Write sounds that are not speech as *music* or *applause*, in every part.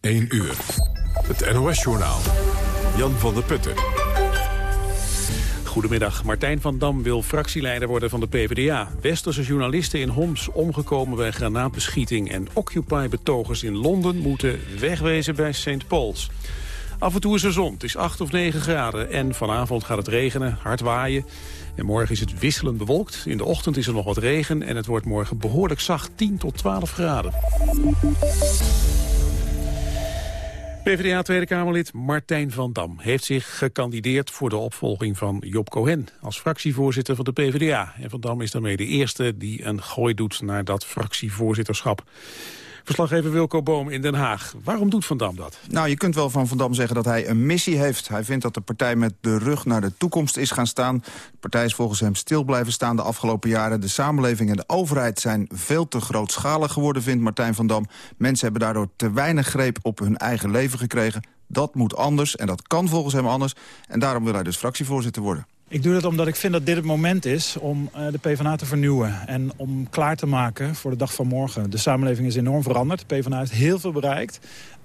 1 uur. Het NOS-journaal. Jan van der Putten. Goedemiddag. Martijn van Dam wil fractieleider worden van de PvdA. Westerse journalisten in Homs omgekomen bij granaatbeschieting... en Occupy-betogers in Londen moeten wegwezen bij St. Paul's. Af en toe is er zon. Het is 8 of 9 graden. En vanavond gaat het regenen, hard waaien. En morgen is het wisselend bewolkt. In de ochtend is er nog wat regen. En het wordt morgen behoorlijk zacht, 10 tot 12 graden. PvdA Tweede Kamerlid Martijn van Dam heeft zich gekandideerd voor de opvolging van Job Cohen als fractievoorzitter van de PvdA. En Van Dam is daarmee de eerste die een gooi doet naar dat fractievoorzitterschap. Verslaggever Wilco Boom in Den Haag. Waarom doet Van Dam dat? Nou, je kunt wel van Van Dam zeggen dat hij een missie heeft. Hij vindt dat de partij met de rug naar de toekomst is gaan staan. De partij is volgens hem stil blijven staan de afgelopen jaren. De samenleving en de overheid zijn veel te grootschalig geworden, vindt Martijn van Dam. Mensen hebben daardoor te weinig greep op hun eigen leven gekregen. Dat moet anders en dat kan volgens hem anders. En daarom wil hij dus fractievoorzitter worden. Ik doe dat omdat ik vind dat dit het moment is om uh, de PvdA te vernieuwen. En om klaar te maken voor de dag van morgen. De samenleving is enorm veranderd. De PvdA heeft heel veel bereikt.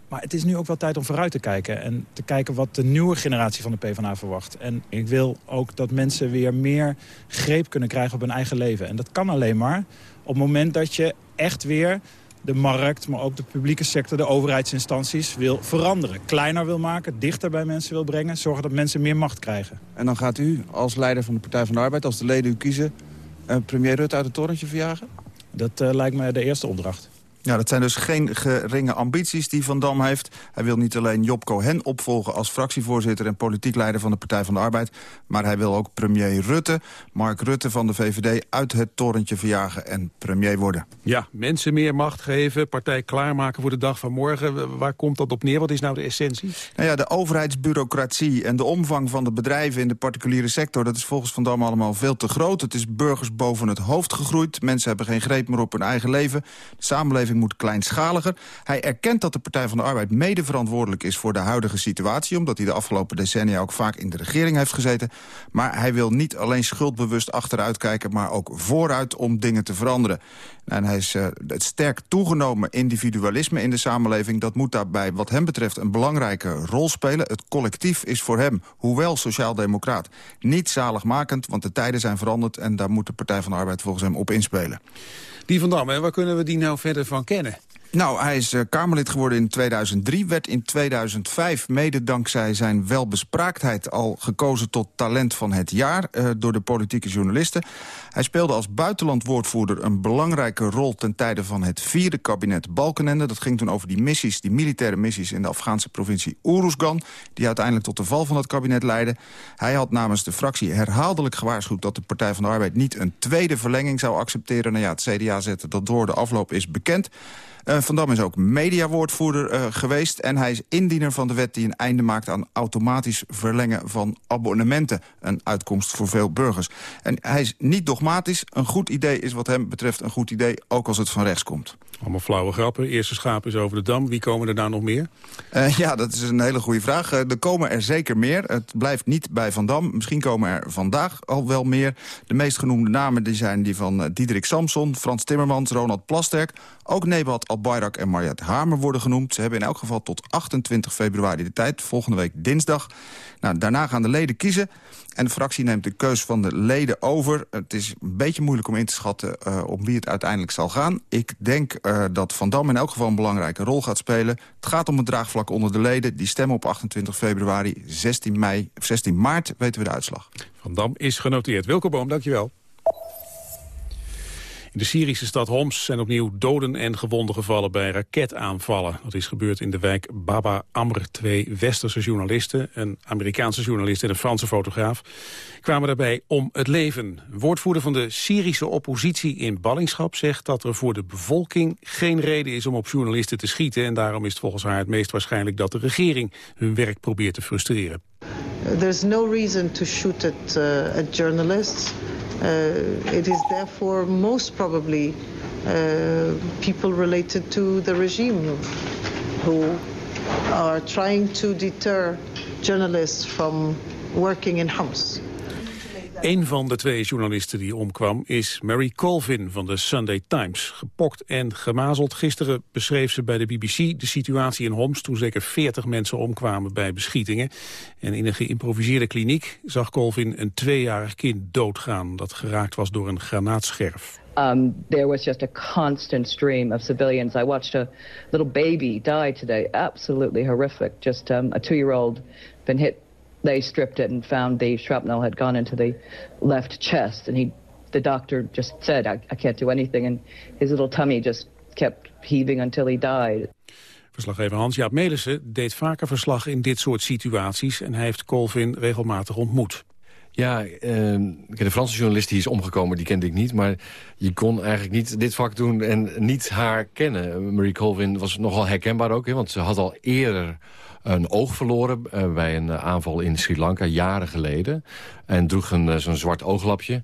Maar het is nu ook wel tijd om vooruit te kijken. En te kijken wat de nieuwe generatie van de PvdA verwacht. En ik wil ook dat mensen weer meer greep kunnen krijgen op hun eigen leven. En dat kan alleen maar op het moment dat je echt weer de markt, maar ook de publieke sector, de overheidsinstanties wil veranderen. Kleiner wil maken, dichter bij mensen wil brengen, zorgen dat mensen meer macht krijgen. En dan gaat u als leider van de Partij van de Arbeid, als de leden u kiezen, uh, premier Rutte uit het torentje verjagen? Dat uh, lijkt mij de eerste opdracht. Ja, dat zijn dus geen geringe ambities die Van Dam heeft. Hij wil niet alleen Job Cohen opvolgen als fractievoorzitter... en politiek leider van de Partij van de Arbeid... maar hij wil ook premier Rutte, Mark Rutte van de VVD... uit het torentje verjagen en premier worden. Ja, mensen meer macht geven, partij klaarmaken voor de dag van morgen. Waar komt dat op neer? Wat is nou de essentie? Nou ja, de overheidsbureaucratie en de omvang van de bedrijven... in de particuliere sector, dat is volgens Van Dam allemaal veel te groot. Het is burgers boven het hoofd gegroeid. Mensen hebben geen greep meer op hun eigen leven. De samenleving moet kleinschaliger. Hij erkent dat de Partij van de Arbeid mede verantwoordelijk is voor de huidige situatie... omdat hij de afgelopen decennia ook vaak in de regering heeft gezeten. Maar hij wil niet alleen schuldbewust achteruit kijken... maar ook vooruit om dingen te veranderen. En hij is uh, het sterk toegenomen individualisme in de samenleving... dat moet daarbij wat hem betreft een belangrijke rol spelen. Het collectief is voor hem, hoewel sociaal-democraat, niet zaligmakend... want de tijden zijn veranderd en daar moet de Partij van de Arbeid volgens hem op inspelen. Die Van Dam, waar kunnen we die nou verder van kennen? Nou, hij is uh, Kamerlid geworden in 2003, werd in 2005 mede dankzij zijn welbespraaktheid al gekozen tot talent van het jaar uh, door de politieke journalisten. Hij speelde als buitenlandwoordvoerder een belangrijke rol ten tijde van het vierde kabinet Balkenende. Dat ging toen over die missies, die militaire missies in de Afghaanse provincie Uruzgan, die uiteindelijk tot de val van het kabinet leidden. Hij had namens de fractie herhaaldelijk gewaarschuwd dat de Partij van de Arbeid niet een tweede verlenging zou accepteren. Nou ja, het CDA zette dat door, de afloop is bekend. Uh, Van Dam is ook mediawoordvoerder uh, geweest... en hij is indiener van de wet die een einde maakt aan automatisch verlengen van abonnementen. Een uitkomst voor veel burgers. En hij is niet dogmatisch. Een goed idee is wat hem betreft een goed idee, ook als het van rechts komt. Allemaal flauwe grappen. Eerste schaap is over de dam. Wie komen er nou nog meer? Uh, ja, dat is een hele goede vraag. Uh, er komen er zeker meer. Het blijft niet bij Van Dam. Misschien komen er vandaag al wel meer. De meest genoemde namen die zijn die van uh, Diederik Samson, Frans Timmermans, Ronald Plasterk. Ook Nebat Albayrak en Mariette Hamer worden genoemd. Ze hebben in elk geval tot 28 februari de tijd. Volgende week dinsdag. Nou, daarna gaan de leden kiezen. En de fractie neemt de keus van de leden over. Het is een beetje moeilijk om in te schatten om wie het uiteindelijk zal gaan. Ik denk uh, dat Van Dam in elk geval een belangrijke rol gaat spelen. Het gaat om het draagvlak onder de leden. Die stemmen op 28 februari, 16, mei, 16 maart weten we de uitslag. Van Dam is genoteerd. Wilco Boom, dankjewel. In de Syrische stad Homs zijn opnieuw doden en gewonden gevallen bij raketaanvallen. Dat is gebeurd in de wijk Baba Amr. Twee westerse journalisten, een Amerikaanse journalist en een Franse fotograaf, kwamen daarbij om het leven. Woordvoerder van de Syrische oppositie in ballingschap zegt dat er voor de bevolking geen reden is om op journalisten te schieten. En daarom is het volgens haar het meest waarschijnlijk dat de regering hun werk probeert te frustreren. There's no reason to shoot at, uh, at journalists. Uh, it is therefore most probably uh, people related to the regime who are trying to deter journalists from working in Homs. Een van de twee journalisten die omkwam is Mary Colvin van de Sunday Times. Gepokt en gemazeld. Gisteren beschreef ze bij de BBC de situatie in Homs... toen zeker 40 mensen omkwamen bij beschietingen. En in een geïmproviseerde kliniek zag Colvin een tweejarig kind doodgaan... dat geraakt was door een granaatscherf. Um, there was just a constant stream of civilians. I watched a little baby die today. Absolutely horrific. Just um, a two-year-old been hit they stripped it and found the shrapnel had gone into the left chest. And he, the doctor just said, I, I can't do anything. And his little tummy just kept heaving until he died. Verslaggever Hans-Jaap Melissen deed vaker verslag in dit soort situaties... en hij heeft Colvin regelmatig ontmoet. Ja, uh, de Franse journalist die is omgekomen, die kende ik niet. Maar je kon eigenlijk niet dit vak doen en niet haar kennen. Marie Colvin was nogal herkenbaar ook, hè, want ze had al eerder een oog verloren uh, bij een aanval in Sri Lanka jaren geleden. En droeg een uh, zo'n zwart ooglapje.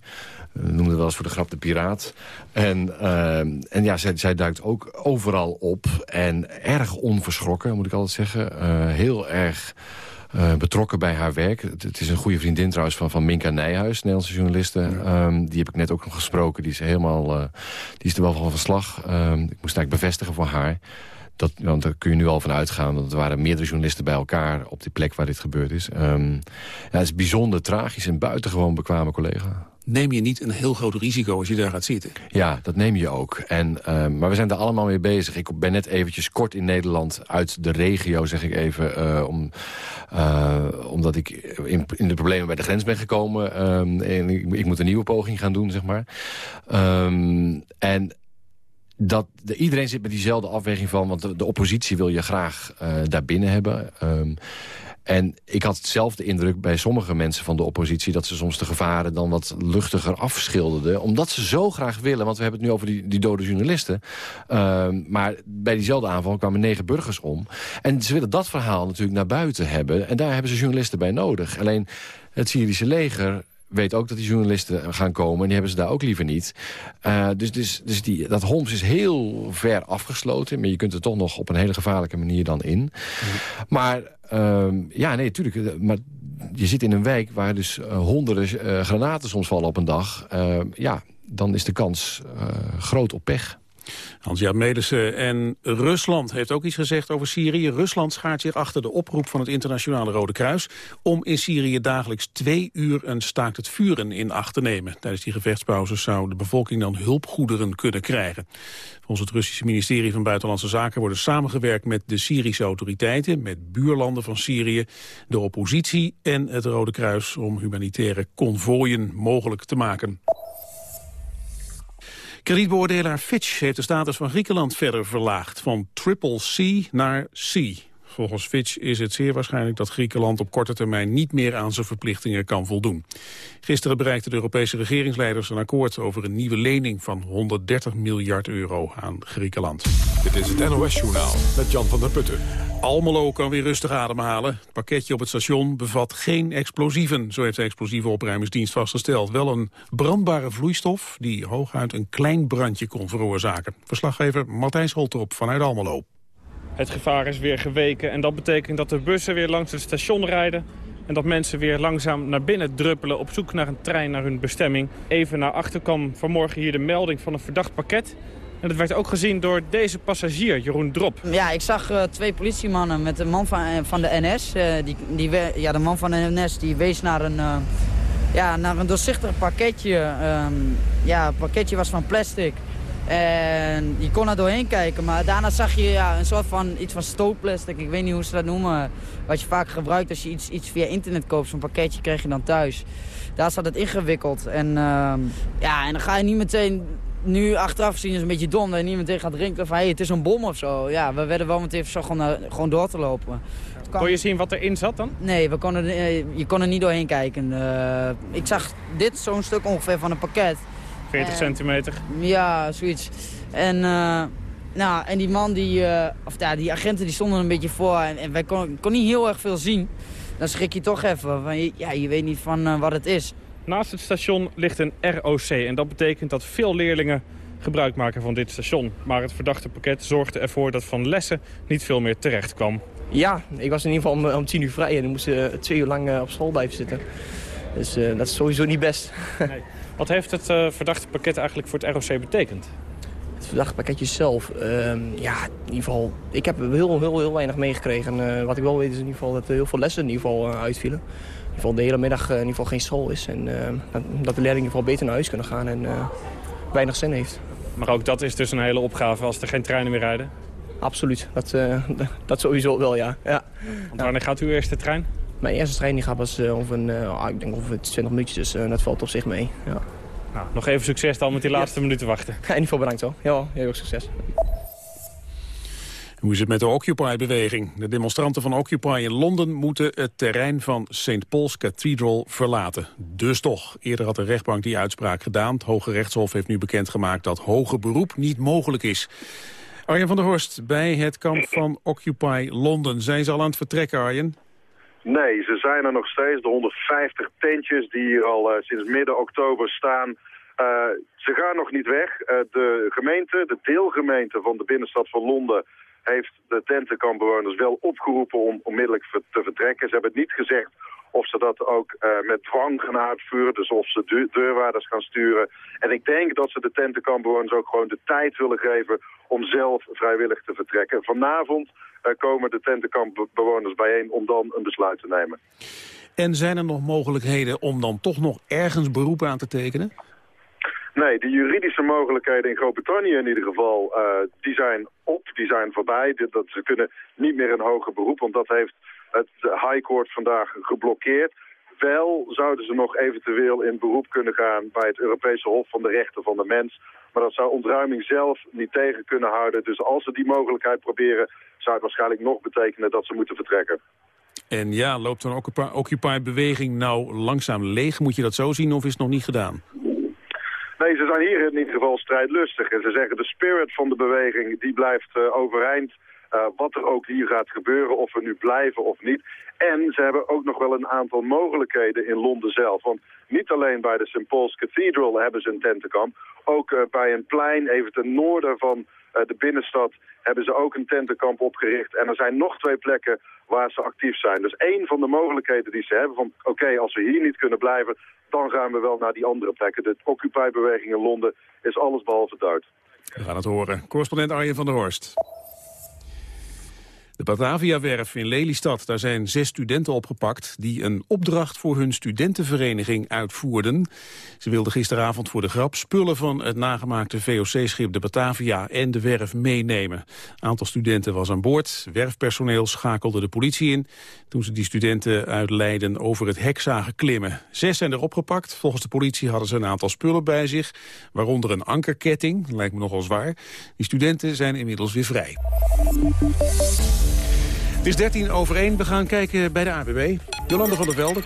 Uh, noemde wel eens voor de grap de piraat. En, en ja, zij, zij, duikt ook overal op. En erg onverschrokken, moet ik altijd zeggen. heel erg... Uh, betrokken bij haar werk. Het, het, is een goede vriendin trouwens van, van Minka Nijhuis, Nederlandse journaliste. Ja. Um, die heb ik net ook nog gesproken. Die is helemaal, uh, die is er wel van verslag. Um, ik moest eigenlijk bevestigen voor haar. Dat, want daar kun je nu al van uitgaan. Want er waren meerdere journalisten bij elkaar op die plek waar dit gebeurd is. Um, ja, het is bijzonder tragisch en buitengewoon bekwame collega. Neem je niet een heel groot risico als je daar gaat zitten? Ja, dat neem je ook. En, uh, maar we zijn er allemaal mee bezig. Ik ben net eventjes kort in Nederland uit de regio, zeg ik even. Uh, om, uh, omdat ik in, in, de problemen bij de grens ben gekomen. En ik, moet een nieuwe poging gaan doen, zeg maar. Um, en dat de, iedereen zit met diezelfde afweging van... want de, oppositie wil je graag uh, daar binnen hebben. Um, en ik had hetzelfde indruk bij sommige mensen van de oppositie... dat ze soms de gevaren dan wat luchtiger afschilderden. Omdat ze zo graag willen, want we hebben het nu over die, die dode journalisten. Uh, maar bij diezelfde aanval kwamen negen burgers om. En ze willen dat verhaal natuurlijk naar buiten hebben. En daar hebben ze journalisten bij nodig. Alleen het Syrische leger weet ook dat die journalisten gaan komen. En die hebben ze daar ook liever niet. Uh, dus dus, dus die, dat Homs is heel ver afgesloten. Maar je kunt er toch nog op een hele gevaarlijke manier dan in. Maar uh, ja, nee, natuurlijk. Eh, maar je zit in een wijk waar dus uh, honderden granaten soms vallen op een dag. ja, dan is de kans groot op pech. Hans-Jaap Melissen en Rusland heeft ook iets gezegd over Syrië. Rusland schaart zich achter de oproep van het Internationale Rode Kruis... om in Syrië dagelijks twee uur een staakt het vuren in acht te nemen. Tijdens die gevechtspauzes zou de bevolking dan hulpgoederen kunnen krijgen. Volgens het Russische ministerie van Buitenlandse Zaken... worden samengewerkt met de Syrische autoriteiten... met buurlanden van Syrië, de oppositie en het Rode Kruis... om humanitaire konvooien mogelijk te maken. Kredietbeoordelaar Fitch heeft de status van Griekenland verder verlaagd. Van triple C naar C. Volgens Fitch is het zeer waarschijnlijk dat Griekenland op korte termijn niet meer aan zijn verplichtingen kan voldoen. Gisteren bereikten de Europese regeringsleiders een akkoord over een nieuwe lening van 130 miljard euro aan Griekenland. Dit is het NOS-journaal met Jan van der Putten. Almelo kan weer rustig ademhalen. Het pakketje op het station bevat geen explosieven. Zo heeft de explosieve opruimingsdienst vastgesteld. Wel een brandbare vloeistof die hooguit een klein brandje kon veroorzaken. Verslaggever Matthijs Holterop vanuit Almelo. Het gevaar is weer geweken en dat betekent dat de bussen weer langs het station rijden... en dat mensen weer langzaam naar binnen druppelen op zoek naar een trein naar hun bestemming. Even naar achter kwam vanmorgen hier de melding van een verdacht pakket... En dat werd ook gezien door deze passagier, Jeroen Drop. Ja, ik zag uh, twee politiemannen met een man van, uh, van de NS. Uh, die, die, ja, de man van de NS die wees naar een, ja, naar een doorzichtig pakketje. Um, ja, het pakketje was van plastic. En je kon er doorheen kijken, maar daarna zag je ja, een soort van iets van stoopplastic. Ik weet niet hoe ze dat noemen. Wat je vaak gebruikt als je iets, iets via internet koopt. Zo'n pakketje krijg je dan thuis. Daar zat het ingewikkeld. En, uh, ja, en dan ga je niet meteen... Nu achteraf zien is een beetje dom dat je niet meteen gaat drinken van hey, het is een bom of zo. Ja, we werden wel meteen zo gewoon, gewoon door te lopen. Kon je zien wat erin zat dan? Nee, we konden, je kon er niet doorheen kijken. Uh, ik zag dit zo'n stuk ongeveer van een pakket. 40 centimeter? Ja, zoiets. En, uh, nou, en die man, die, uh, of ja, die agenten die stonden een beetje voor en, en wij konden kon niet heel erg veel zien. Dan schrik je toch even, van, ja, je weet niet van uh, wat het is. Naast het station ligt een ROC en dat betekent dat veel leerlingen gebruik maken van dit station. Maar het verdachte pakket zorgde ervoor dat van lessen niet veel meer terecht kwam. Ja, ik was in ieder geval om, om tien uur vrij en ik moest twee uur lang op school blijven zitten. Dus dat is sowieso niet best. Nee. *laughs* Wat heeft het verdachte pakket eigenlijk voor het ROC betekend? Het verdachte pakketje zelf, ehm, ja, in ieder geval, ik heb heel, heel, heel weinig meegekregen. wat ik wel weet is in ieder geval dat er heel veel lessen in ieder geval uitvielen. In ieder geval de hele middag in ieder geval geen school is. En dat de leerlingen in ieder geval beter naar huis kunnen gaan en weinig zin heeft. Maar ook dat is dus een hele opgave als er geen treinen meer rijden? Absoluut, dat, uh, *laughs* dat sowieso wel, ja. ja. Want wanneer gaat uw eerste trein? Mijn eerste trein die gaat pas uh, over, een, uh, ik denk over 20 minuutjes, dus dat valt op zich mee. Ja. Nou, nog even succes dan met die laatste minuten wachten. Ja, in ieder geval bedankt hoor. Ja, heel erg succes. Hoe is het met de Occupy-beweging? De demonstranten van Occupy in Londen moeten het terrein van St. Paul's Cathedral verlaten. Dus toch. Eerder had de rechtbank die uitspraak gedaan. Het Hoge Rechtshof heeft nu bekendgemaakt dat hoger beroep niet mogelijk is. Arjen van der Horst, bij het kamp van Occupy Londen. Zijn ze al aan het vertrekken, Arjen? Nee, ze zijn er nog steeds. De 150 tentjes die hier al uh, sinds midden oktober staan... Uh, ze gaan nog niet weg. Uh, de gemeente, de deelgemeente van de binnenstad van Londen heeft de tentenkampbewoners wel opgeroepen om onmiddellijk te vertrekken. Ze hebben het niet gezegd of ze dat ook met dwang gaan uitvoeren, dus of ze deurwaarders gaan sturen. En ik denk dat ze de tentenkampbewoners ook gewoon de tijd willen geven om zelf vrijwillig te vertrekken. Vanavond komen de tentenkampbewoners bijeen om dan een besluit te nemen. En zijn er nog mogelijkheden om dan toch nog ergens beroep aan te tekenen? Nee, de juridische mogelijkheden in Groot-Brittannië in ieder geval, uh, die zijn op, die zijn voorbij. Dat, ze kunnen niet meer een hoger beroep, want dat heeft het High Court vandaag geblokkeerd. Wel zouden ze nog eventueel in beroep kunnen gaan bij het Europese Hof van de Rechten van de Mens. Maar dat zou ontruiming zelf niet tegen kunnen houden. Dus als ze die mogelijkheid proberen, zou het waarschijnlijk nog betekenen dat ze moeten vertrekken. En ja, loopt een Occupy-beweging nou langzaam leeg? Moet je dat zo zien of is het nog niet gedaan? Nee, ze zijn hier in ieder geval strijdlustig. En ze zeggen de spirit van de beweging die blijft uh, overeind. Uh, wat er ook hier gaat gebeuren, of we nu blijven of niet. En ze hebben ook nog wel een aantal mogelijkheden in Londen zelf. Want niet alleen bij de St. Paul's Cathedral hebben ze een tentenkamp. Ook uh, bij een plein even ten noorden van uh, de binnenstad hebben ze ook een tentenkamp opgericht. En er zijn nog twee plekken waar ze actief zijn. Dus één van de mogelijkheden die ze hebben van... oké, als we hier niet kunnen blijven, dan gaan we wel naar die andere plekken. De Occupy-beweging in Londen is alles behalve duid. We gaan het horen. Correspondent Arjen van der Horst. De Batavia-werf in Lelystad, daar zijn zes studenten opgepakt... die een opdracht voor hun studentenvereniging uitvoerden. Ze wilden gisteravond voor de grap spullen van het nagemaakte VOC-schip de Batavia en de werf meenemen. Een aantal studenten was aan boord. Werfpersoneel schakelde de politie in... toen ze die studenten uit Leiden over het hek zagen klimmen. Zes zijn er opgepakt. Volgens de politie hadden ze een aantal spullen bij zich... waaronder een ankerketting, lijkt me nogal zwaar. Die studenten zijn inmiddels weer vrij. Het is 13 over 1. We gaan kijken bij de ABB. Jolande van der Velde.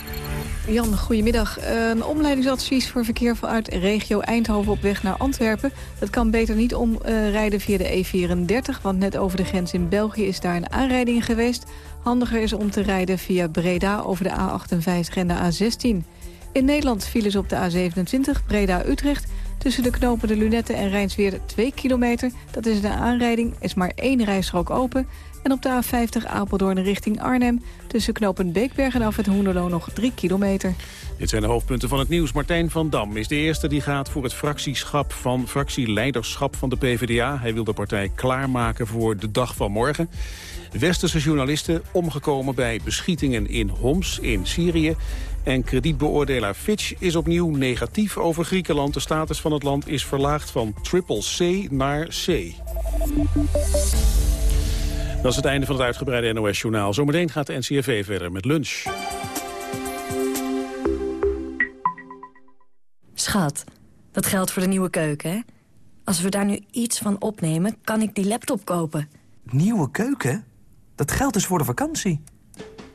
Jan, goedemiddag. Een omleidingsadvies voor verkeer vanuit regio Eindhoven op weg naar Antwerpen. Dat kan beter niet omrijden via de E34, want net over de grens in België is daar een aanrijding geweest. Handiger is om te rijden via Breda over de A58 en de A16. In Nederland vielen ze op de A27 Breda-Utrecht... tussen de knopen de Lunette en Rijnsweer 2 kilometer. Dat is een aanrijding, is maar één rijstrook open... En op de A50 Apeldoorn richting Arnhem... tussen knopen Beekberg en af het Hoenderloo nog 3 kilometer. Dit zijn de hoofdpunten van het nieuws. Martijn van Dam is de eerste die gaat voor het fractieschap van fractieleiderschap van de PvdA. Hij wil de partij klaarmaken voor de dag van morgen. Westerse journalisten omgekomen bij beschietingen in Homs in Syrië. En kredietbeoordelaar Fitch is opnieuw negatief over Griekenland. De status van het land is verlaagd van triple C naar C. Dat is het einde van het uitgebreide NOS-journaal. Zometeen gaat de NCRV verder met lunch. Schat, dat geldt voor de nieuwe keuken, hè? Als we daar nu iets van opnemen, kan ik die laptop kopen. Nieuwe keuken? Dat geldt dus voor de vakantie.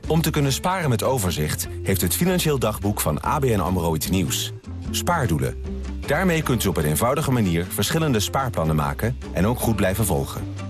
Om te kunnen sparen met overzicht... heeft het Financieel Dagboek van ABN AMRO iets nieuws. Spaardoelen. Daarmee kunt u op een eenvoudige manier verschillende spaarplannen maken... en ook goed blijven volgen.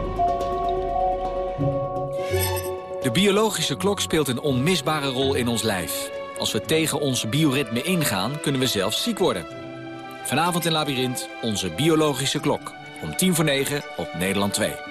De biologische klok speelt een onmisbare rol in ons lijf. Als we tegen onze bioritme ingaan, kunnen we zelfs ziek worden. Vanavond in Labyrinth, onze biologische klok. Om tien voor negen op Nederland 2.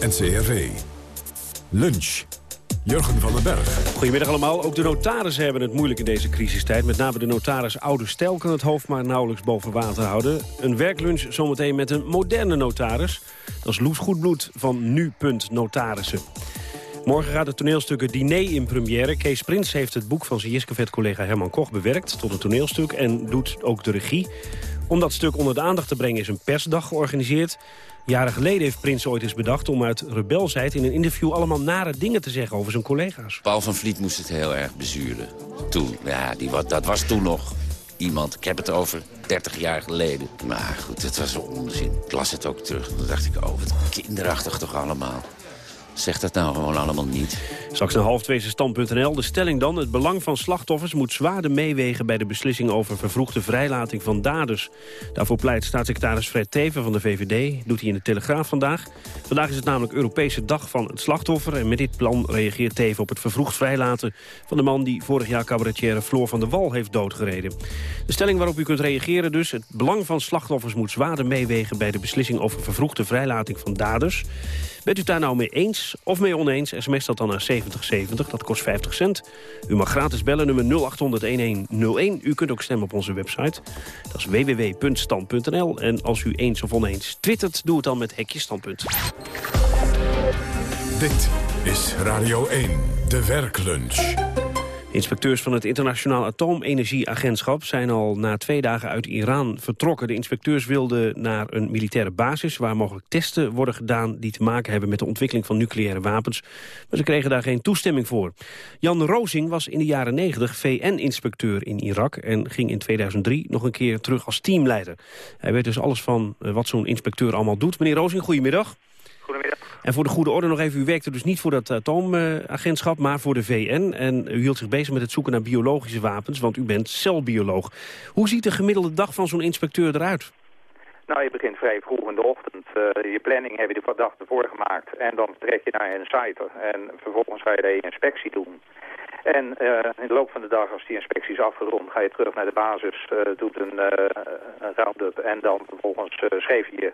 NCRV. Lunch. Jurgen van den Berg. Goedemiddag allemaal. Ook de notarissen hebben het moeilijk in deze crisistijd. Met name de notaris Oude Stijl kan het hoofd maar nauwelijks boven water houden. Een werklunch zometeen met een moderne notaris. Dat is Loes Goedbloed van Nu.Notarissen. Morgen gaat het toneelstuk Diner in première. Kees Prins heeft het boek van zijn Jiskavet-collega Herman Koch bewerkt... tot een toneelstuk en doet ook de regie. Om dat stuk onder de aandacht te brengen is een persdag georganiseerd. Jaren geleden heeft Prins ooit eens bedacht om uit rebelsheid... in een interview allemaal nare dingen te zeggen over zijn collega's. Paul van Vliet moest het heel erg bezuren. Toen, ja, die, dat was toen nog iemand. Ik heb het over 30 jaar geleden. Maar goed, het was onzin. Ik las het ook terug. Dan dacht ik, oh, wat kinderachtig toch allemaal. Zeg dat nou gewoon allemaal niet. Straks een half twee stand.nl. De stelling dan, het belang van slachtoffers moet zwaarder meewegen... bij de beslissing over vervroegde vrijlating van daders. Daarvoor pleit staatssecretaris Fred Teven van de VVD. Doet hij in de Telegraaf vandaag. Vandaag is het namelijk Europese dag van het slachtoffer. En met dit plan reageert Teven op het vervroegd vrijlaten... van de man die vorig jaar cabaretière Floor van der Wal heeft doodgereden. De stelling waarop u kunt reageren dus... het belang van slachtoffers moet zwaarder meewegen... bij de beslissing over vervroegde vrijlating van daders. Bent u daar nou mee eens of mee oneens? SMS dat dan naar 7070, dat kost 50 cent. U mag gratis bellen, nummer 0800-1101. U kunt ook stemmen op onze website. Dat is www.stand.nl. En als u eens of oneens twittert, doe het dan met hekje standpunt. Dit is Radio 1, de werklunch. Inspecteurs van het Internationaal Atoomenergieagentschap zijn al na twee dagen uit Iran vertrokken. De inspecteurs wilden naar een militaire basis waar mogelijk testen worden gedaan die te maken hebben met de ontwikkeling van nucleaire wapens. Maar ze kregen daar geen toestemming voor. Jan Rozing was in de jaren 90 VN-inspecteur in Irak en ging in 2003 nog een keer terug als teamleider. Hij weet dus alles van eh, wat zo'n inspecteur allemaal doet. Meneer Rozing, goedemiddag. En voor de goede orde nog even, u werkte dus niet voor dat atoomagentschap, maar voor de VN. En u hield zich bezig met het zoeken naar biologische wapens, want u bent celbioloog. Hoe ziet de gemiddelde dag van zo'n inspecteur eruit? Nou, je begint vrij vroeg in de ochtend. Eh, je planning heb je de dag ervoor gemaakt. En dan trek je naar een site. En vervolgens ga je de inspectie doen. En eh, in de loop van de dag, als die inspectie is afgerond, ga je terug naar de basis, eh, doet een, eh, een round-up en dan vervolgens eh, schreef je eh,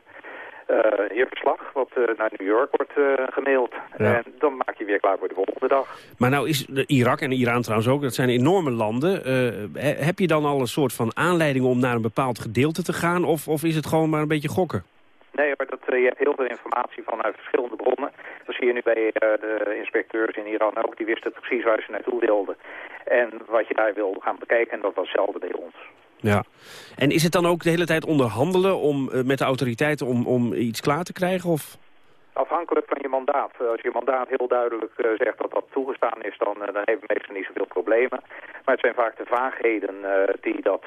je verslag, wat eh, naar New York wordt eh, gemaild. Ja. En dan maak je weer klaar voor de volgende dag. Maar nou is Irak en Iran trouwens ook, dat zijn enorme landen. Eh, he- heb je dan al een soort van aanleiding om naar een bepaald gedeelte te gaan? Of, of is het gewoon maar een beetje gokken? Nee hoor, dat, eh, je hebt heel veel informatie vanuit verschillende bronnen. Dat zie je nu bij eh, de inspecteurs in Iran ook. Die wisten precies waar ze naartoe wilden. En wat je daar wil gaan bekijken, en dat was hetzelfde bij ons. Ja. En is het dan ook de hele tijd onderhandelen om, eh, met de autoriteiten om, om iets klaar te krijgen? Of? Afhankelijk van je mandaat. Eh, Als je mandaat heel duidelijk eh, zegt dat dat toegestaan is, dan, eh, dan hebben meestal niet zoveel problemen. Maar het zijn vaak de vaagheden die, dat,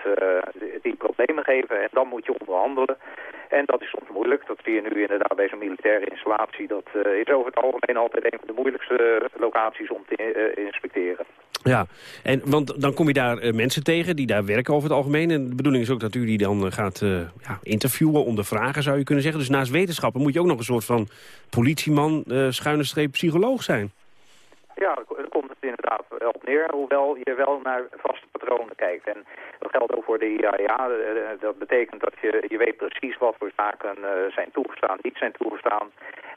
die- problemen geven. En dan moet je onderhandelen. En dat is soms moeilijk. Dat zie je nu inderdaad bij zo'n militaire installatie. Dat is over het algemeen altijd een van de moeilijkste locaties om te inspecteren. Ja, en, want dan kom je daar eh, mensen tegen die daar werken over het algemeen. En de bedoeling is ook dat u die dan eh, gaat eh, ja, interviewen, ondervragen zou je kunnen zeggen. Dus naast wetenschappen moet je ook nog een soort van politieman, schuine streep psycholoog zijn. Ja, daar komt het inderdaad wel op neer, hoewel je wel naar vaste patronen kijkt. En dat geldt ook voor de IAEA. Eh, Dat betekent dat je, je weet precies wat voor zaken eh, zijn toegestaan, niet zijn toegestaan.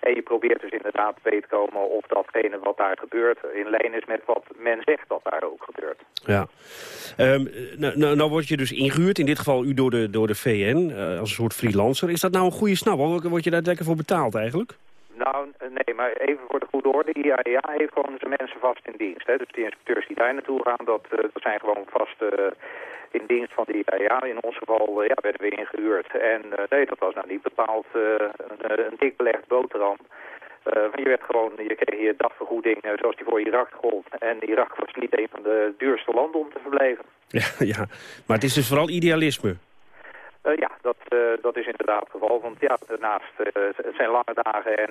En je probeert dus inderdaad te weten te komen of datgene wat daar gebeurt in lijn is met wat men zegt dat daar ook gebeurt. Ja. Ehm, nou, nou, nou word je dus ingehuurd, in dit geval u door de, door de VN, eh, als een soort freelancer. Is dat nou een goede snap? Word je daar lekker voor betaald eigenlijk? Nou, nee, maar even voor de goede orde. De IAEA heeft gewoon zijn mensen vast in dienst. Hè. Dus die inspecteurs die daar naartoe gaan, dat, uh, dat zijn gewoon vast uh, in dienst van de IAEA. In ons geval uh, ja, werden we ingehuurd. En nee, dat was nou niet bepaald een, een dik belegd boterham. je werd gewoon, je kreeg je dagvergoeding zoals die voor Irak gold. En Irak was niet een van de duurste landen om te verblijven. *laughs* Ja, ja, maar het is dus vooral idealisme. Uh, ja, dat, uh, dat is inderdaad het geval. Want ja, daarnaast uh, het zijn lange dagen en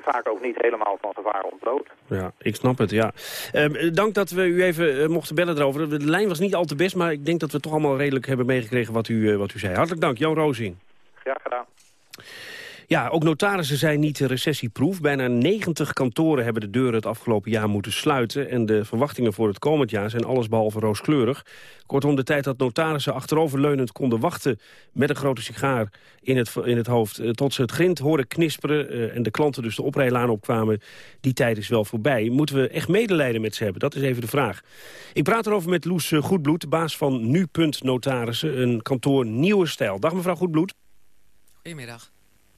vaak ook niet helemaal van gevaar ontbloot. Ja, ik snap het, ja. Ehm, dank dat we u even mochten bellen erover. De lijn was niet al te best, maar ik denk dat we toch allemaal redelijk hebben meegekregen wat u, wat u zei. Hartelijk dank, Jan Rozing. Graag gedaan. Ja, ook notarissen zijn niet recessieproef. Bijna 90 kantoren hebben de deuren het afgelopen jaar moeten sluiten. En de verwachtingen voor het komend jaar zijn allesbehalve rooskleurig. Kortom, de tijd dat notarissen achteroverleunend konden wachten... met een grote sigaar in het, in het hoofd... Eh, tot ze het grind horen knisperen eh, en de klanten dus de oprijlaan opkwamen... die tijd is wel voorbij. Moeten we echt medelijden met ze hebben? Dat is even de vraag. Ik praat erover met Loes eh, Goedbloed, baas van Nu Notarissen... een kantoor Nieuwe Stijl. Dag mevrouw Goedbloed. Goedemiddag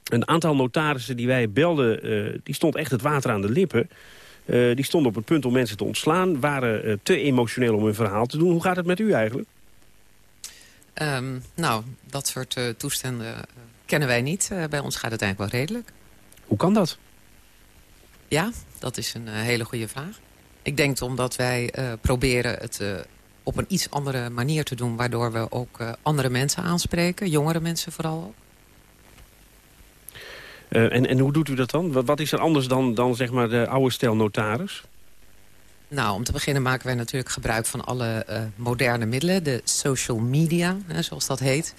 een aantal notarissen die wij belden, uh, die stond echt het water aan de lippen. Uh, die stonden op het punt om mensen te ontslaan, waren uh, te emotioneel om hun verhaal te doen. Hoe gaat het met u eigenlijk? Um, nou, dat soort toestanden kennen wij niet. bij ons gaat het eigenlijk wel redelijk. Hoe kan dat? Ja, dat is een hele goede vraag. Ik denk omdat wij proberen het op een iets andere manier te doen... waardoor we ook andere mensen aanspreken, jongere mensen vooral ook. Uh, en, en hoe doet u dat dan? Wat, is er anders dan, dan zeg maar de oude stijl notaris? Nou, om te beginnen maken wij natuurlijk gebruik van alle uh, moderne middelen. De social media, hè, zoals dat heet.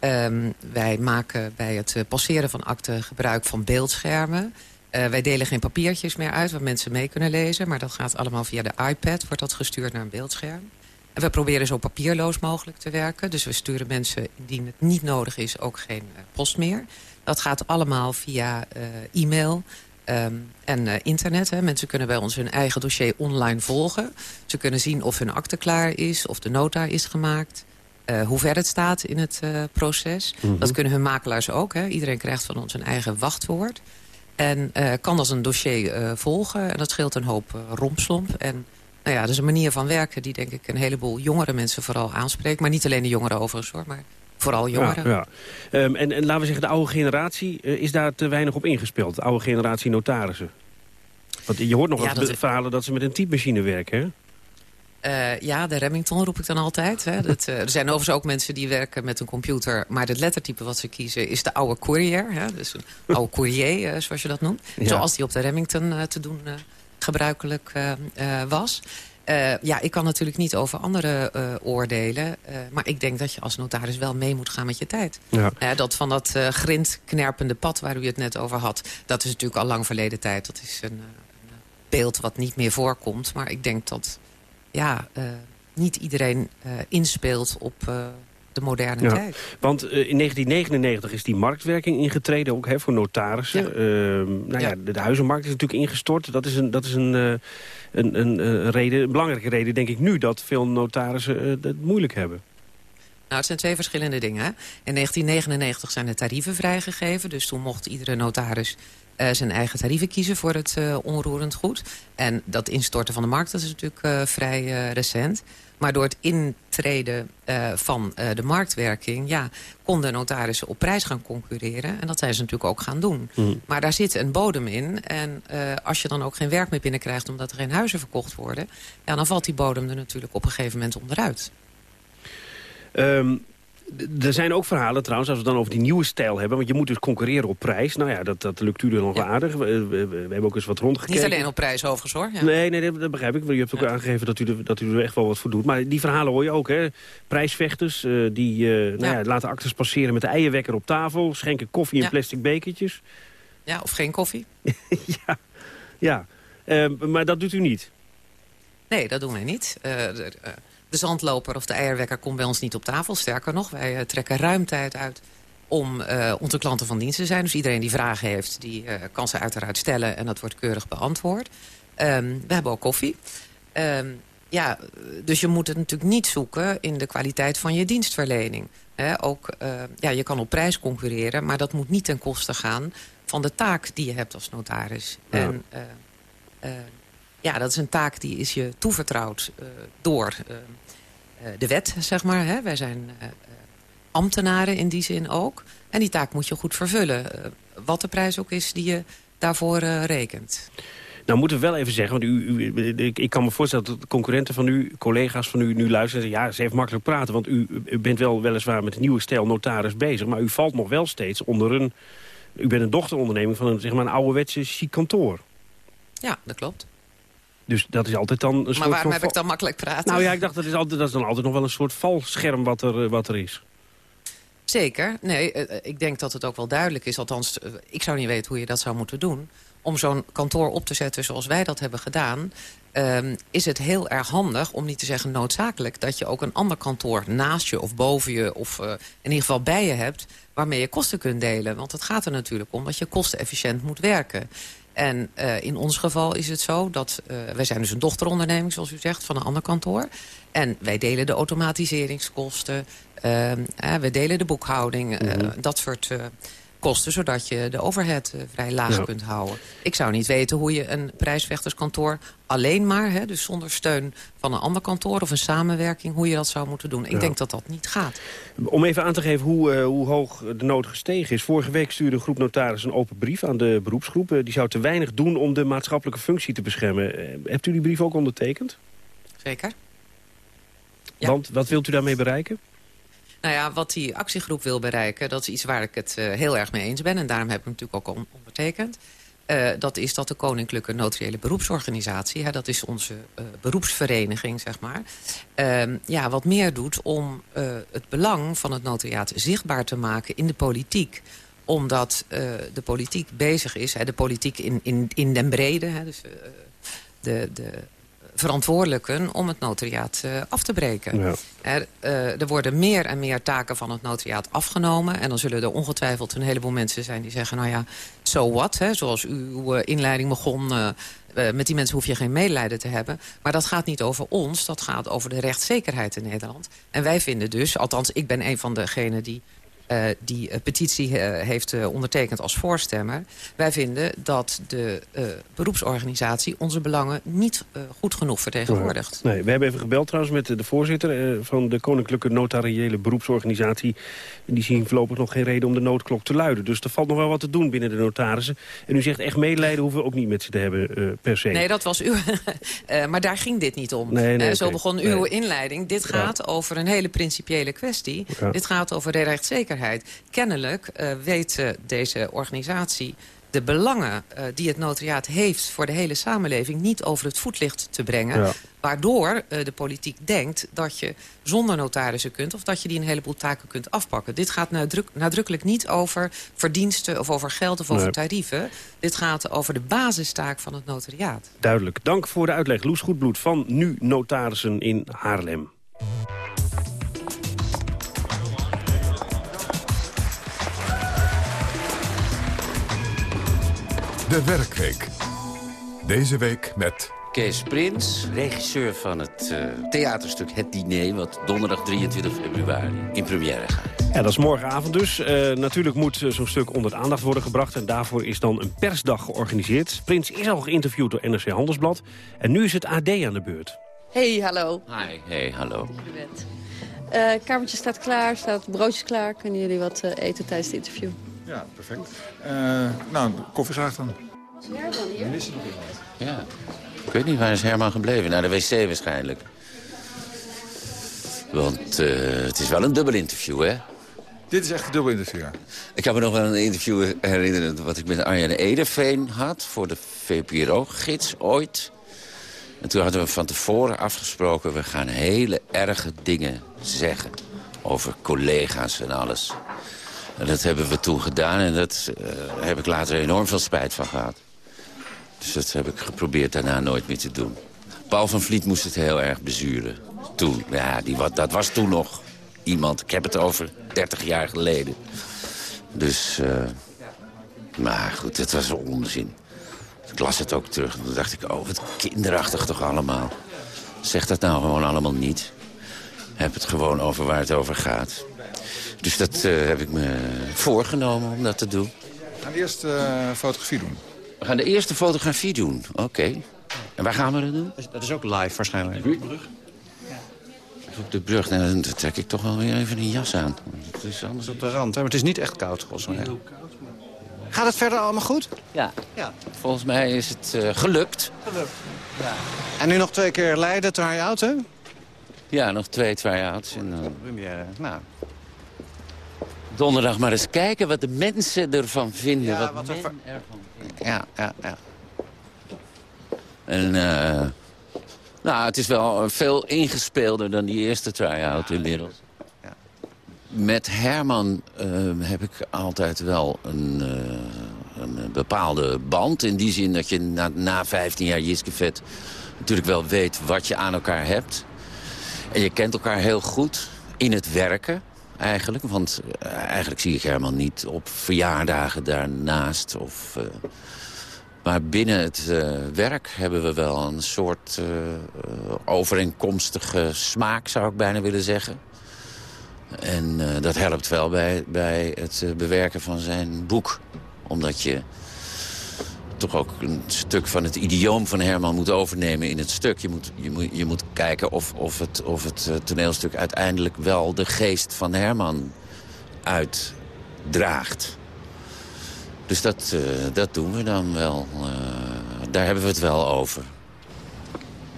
Um, wij maken bij het uh, passeren van akten gebruik van beeldschermen. wij delen geen papiertjes meer uit waar mensen mee kunnen lezen. Maar dat gaat allemaal via de iPad, wordt dat gestuurd naar een beeldscherm. En we proberen zo papierloos mogelijk te werken. Dus we sturen mensen, indien het niet nodig is, ook geen post meer. Dat gaat allemaal via uh, e-mail um, en uh, internet. Hè. Mensen kunnen bij ons hun eigen dossier online volgen. Ze kunnen zien of hun akte klaar is, of de nota is gemaakt. Uh, hoe ver het staat in het proces. Mm -hmm. Dat kunnen hun makelaars ook. Hè. Iedereen krijgt van ons een eigen wachtwoord. En kan als een dossier volgen. En dat scheelt een hoop rompslomp. En nou ja, dat is een manier van werken die denk ik een heleboel jongere mensen vooral aanspreekt. Maar niet alleen de jongeren overigens hoor, maar Vooral jongeren. Ja, ja. Um, en, en, laten we zeggen, de oude generatie uh, is daar te weinig op ingespeeld. De oude generatie notarissen. Want je hoort nog ja, dat verhalen dat ze met een typemachine werken, hè? Uh, ja, de Remington roep ik dan altijd. Hè. Dat, uh, er zijn overigens ook mensen die werken met een computer... maar het lettertype wat ze kiezen is de oude courier. Hè. Dus een oude courier, uh, zoals je dat noemt. Ja. Zoals die op de Remington te doen gebruikelijk was. Uh, ja, ik kan natuurlijk niet over andere uh, oordelen. Uh, maar ik denk dat je als notaris wel mee moet gaan met je tijd. Ja. dat van dat grindknerpende pad waar u het net over had... dat is natuurlijk al lang verleden tijd. Dat is een, een beeld wat niet meer voorkomt. Maar ik denk dat ja, niet iedereen inspeelt op de moderne ja, tijd. Want uh, in 1999 is die marktwerking ingetreden, ook hè, voor notarissen. Ja. Uh, nou ja, de, de, huizenmarkt is natuurlijk ingestort. Dat is een, dat is een, uh, een, een, een, reden, een belangrijke reden, denk ik nu... dat veel notarissen eh, het moeilijk hebben. Nou, het zijn twee verschillende dingen. In 1999 zijn de tarieven vrijgegeven. Dus toen mocht iedere notaris uh, zijn eigen tarieven kiezen voor het uh, onroerend goed. En dat instorten van de markt dat is natuurlijk uh, vrij recent. Maar door het intreden uh, van uh, de marktwerking... Ja, konden notarissen op prijs gaan concurreren. En dat zijn ze natuurlijk ook gaan doen. Mm. Maar daar zit een bodem in. En uh, als je dan ook geen werk meer binnenkrijgt... omdat er geen huizen verkocht worden... Ja, dan valt die bodem er natuurlijk op een gegeven moment onderuit. Um, er zijn ook verhalen trouwens, als we het dan over die nieuwe stijl hebben... want je moet dus concurreren op prijs. Nou ja, dat, dat lukt u er nog ja. aardig. We, we, we, hebben ook eens wat rondgekeken. Niet alleen op prijs overigens hoor. Ja. Nee, nee, dat begrijp ik. U hebt ook ja. aangegeven dat u, er, dat u er echt wel wat voor doet. Maar die verhalen hoor je ook, hè. Prijsvechters, uh, die uh, nou ja. laten actes passeren met de eierwekker op tafel... schenken koffie in plastic bekertjes. Ja, of geen koffie. *laughs* ja, ja. Uh, maar dat doet u niet? Nee, dat doen wij niet. Uh, de zandloper of de eierwekker komt bij ons niet op tafel. Sterker nog, wij uh, trekken ruimte uit om uh, onze klanten van dienst te zijn. Dus iedereen die vragen heeft, die uh, kan ze uiteraard stellen... en dat wordt keurig beantwoord. Um, we hebben ook koffie. Um, ja, dus je moet het natuurlijk niet zoeken in de kwaliteit van je dienstverlening. He, ook, ja, je kan op prijs concurreren, maar dat moet niet ten koste gaan van de taak die je hebt als notaris. En ja, dat is een taak die is je toevertrouwd uh, door de wet, zeg maar. Hè? Wij zijn ambtenaren in die zin ook. En die taak moet je goed vervullen. wat de prijs ook is die je daarvoor rekent. Nou moeten we wel even zeggen, want u, u, ik kan me voorstellen dat concurrenten van u, collega's van u nu luisteren. Ja, ze heeft makkelijk praten, want u, u bent wel weliswaar met een nieuwe stijl notaris bezig. Maar u valt nog wel steeds onder een, u bent een dochteronderneming van een, zeg maar, een ouderwetse chic kantoor. Ja, dat klopt. Dus dat is altijd dan een soort Maar waarom heb ik dan makkelijk praten? Nou ja, ik dacht dat is, altijd, dat is dan altijd nog wel een soort valscherm wat er, wat er is. Zeker. Nee, ik denk dat het ook wel duidelijk is. Althans, ik zou niet weten hoe je dat zou moeten doen om zo'n kantoor op te zetten zoals wij dat hebben gedaan... Um, is het heel erg handig, om niet te zeggen noodzakelijk... dat je ook een ander kantoor naast je of boven je... of uh, in ieder geval bij je hebt, waarmee je kosten kunt delen. Want het gaat er natuurlijk om dat je kostenefficiënt moet werken. En uh, in ons geval is het zo dat... Uh, wij zijn dus een dochteronderneming, zoals u zegt, van een ander kantoor. En wij delen de automatiseringskosten. Uh, we delen de boekhouding. Mm -hmm. dat soort kosten... zodat je de overhead uh, vrij laag ja. kunt houden. Ik zou niet weten hoe je een prijsvechterskantoor alleen maar... Hè, dus zonder steun van een ander kantoor of een samenwerking... hoe je dat zou moeten doen. Ik ja. denk dat dat niet gaat. Om even aan te geven hoe, uh, hoe hoog de nood gestegen is. Vorige week stuurde een groep notarissen een open brief aan de beroepsgroep. Uh, die zou te weinig doen om de maatschappelijke functie te beschermen. hebt u die brief ook ondertekend? Zeker. Ja. Want wat wilt u daarmee bereiken? Nou ja, wat die actiegroep wil bereiken, dat is iets waar ik het uh, heel erg mee eens ben. En daarom heb ik natuurlijk ook on ondertekend. Uh, dat is dat de Koninklijke Notariële Beroepsorganisatie... Hè, dat is onze uh, beroepsvereniging, zeg maar... ja, wat meer doet om het belang van het notariaat zichtbaar te maken in de politiek omdat de politiek bezig is, hè, de politiek in, in, in den brede... Hè, dus de, de verantwoordelijken om het notariaat uh, af te breken. Ja. Er, uh, er, worden meer en meer taken van het notariaat afgenomen. En dan zullen er ongetwijfeld een heleboel mensen zijn die zeggen... nou ja, so what, hè, zoals uw uh, inleiding begon... met die mensen hoef je geen medelijden te hebben. Maar dat gaat niet over ons, dat gaat over de rechtszekerheid in Nederland. En wij vinden dus, althans ik ben een van degenen die die uh, petitie uh, heeft ondertekend als voorstemmer. Wij vinden dat de beroepsorganisatie onze belangen niet goed genoeg vertegenwoordigt. Nee, we hebben even gebeld trouwens met de voorzitter van de Koninklijke Notariële Beroepsorganisatie. En die zien voorlopig nog geen reden om de noodklok te luiden. Dus er valt nog wel wat te doen binnen de notarissen. En u zegt echt medelijden hoeven we ook niet met ze te hebben per se. Nee, dat was uw... *laughs* maar daar ging dit niet om. Nee, nee, zo okay. begon uw nee. inleiding. Dit gaat ja. over een hele principiële kwestie. Ja. Dit gaat over de rechtszekerheid. Kennelijk uh, weet uh, deze organisatie de belangen uh, die het notariaat heeft voor de hele samenleving... niet over het voetlicht te brengen. Ja. Waardoor de politiek denkt dat je zonder notarissen kunt... of dat je die een heleboel taken kunt afpakken. Dit gaat nadruk nadrukkelijk niet over verdiensten of over geld of over tarieven. Dit gaat over de basistaak van het notariaat. Duidelijk. Dank voor de uitleg. Loes Goedbloed van Nu Notarissen in Haarlem. De Werkweek. Deze week met... Kees Prins, regisseur van het uh, theaterstuk Het Diner... wat donderdag 23 februari in première gaat. Ja, dat is morgenavond dus. Uh, natuurlijk moet uh, zo'n stuk onder de aandacht worden gebracht... en daarvoor is dan een persdag georganiseerd. Prins is al geïnterviewd door NRC Handelsblad. En nu is het AD aan de beurt. Hey, hallo. Hi, hey, hallo. Uh, kamertje staat klaar, staat broodjes klaar. Kunnen jullie wat eten tijdens het interview? Ja, perfect. Uh, nou, koffie graag dan. Is Herman hier? Is er nog iemand? Ja. Ik weet niet, waar is Herman gebleven? Naar de wc waarschijnlijk. Want uh, het is wel een dubbel interview, hè? Dit is echt een dubbel interview, ja. Ik kan me nog wel een interview herinneren... wat ik met Arjen Ederveen had voor de VPRO-gids ooit. En toen hadden we van tevoren afgesproken... we gaan hele erge dingen zeggen over collega's en alles. En dat hebben we toen gedaan en daar uh, heb ik later enorm veel spijt van gehad. Dus dat heb ik geprobeerd daarna nooit meer te doen. Paul van Vliet moest het heel erg bezuren. Toen, ja, die, dat was toen nog iemand. Ik heb het over 30 jaar geleden. Dus, uh, maar goed, het was onzin. Ik las het ook terug en toen dacht ik, oh, wat kinderachtig toch allemaal. Zeg dat nou gewoon allemaal niet. Heb het gewoon over waar het over gaat. Dus dat uh, heb ik me voorgenomen om dat te doen. gaan eerst uh, fotografie doen. We gaan de eerste fotografie doen, oké. En waar gaan we dat doen? Dat is ook live waarschijnlijk. De brug? Op de brug, nou, dan trek ik toch wel weer even een jas aan. Het is anders op de rand, hè? maar het is niet echt koud volgens mij. Gaat het verder allemaal goed? Ja. ja. Volgens mij is het uh, gelukt. Gelukt, ja. En nu nog twee keer Leiden, try-out, hè? Ja, nog twee try-outs. En dan... Première, nou. Donderdag maar eens kijken wat de mensen ervan vinden. Ja, wat, wat men er... ervan vinden. Ja, ja, ja. En uh, nou, het is wel veel ingespeelder dan die eerste try-out inmiddels. Ja. Met Herman uh, heb ik altijd wel een, uh, een bepaalde band. In die zin dat je na, na 15 jaar Jiskevet natuurlijk wel weet wat je aan elkaar hebt. En je kent elkaar heel goed in het werken eigenlijk. Want uh, eigenlijk zie ik Herman niet op verjaardagen daarnaast. Of, uh, maar binnen het uh, werk hebben we wel een soort overeenkomstige smaak, zou ik bijna willen zeggen. En dat helpt wel bij, bij het bewerken van zijn boek. Omdat je toch ook een stuk van het idioom van Herman moet overnemen in het stuk. Je moet, je moet, je moet kijken of, of het, of het toneelstuk uiteindelijk wel de geest van Herman uitdraagt. Dus dat, uh, dat doen we dan wel. Uh, daar hebben we het wel over.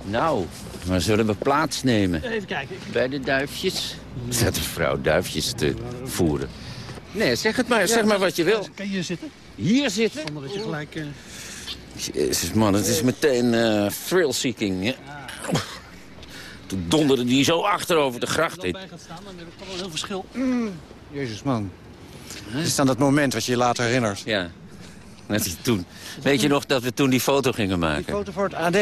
Nou, waar zullen we plaatsnemen? Even kijken. Bij de duifjes. Zet de vrouw duifjes te voeren. Nee, zeg het maar. Zeg maar wat je wil. Kan je hier zitten? Hier zitten? Zonder dat je gelijk... Uh... Jezus man, het is meteen uh, thrill-seeking. Ja. Toen donderde die zo achter over de gracht in. Als je gaat staan, dan heb ik toch wel een heel verschil. Mm. Jezus man. Het is dan dat moment wat je je later herinnert. Ja, net als toen. Weet je nog dat we toen die foto gingen maken? Die foto voor het AD.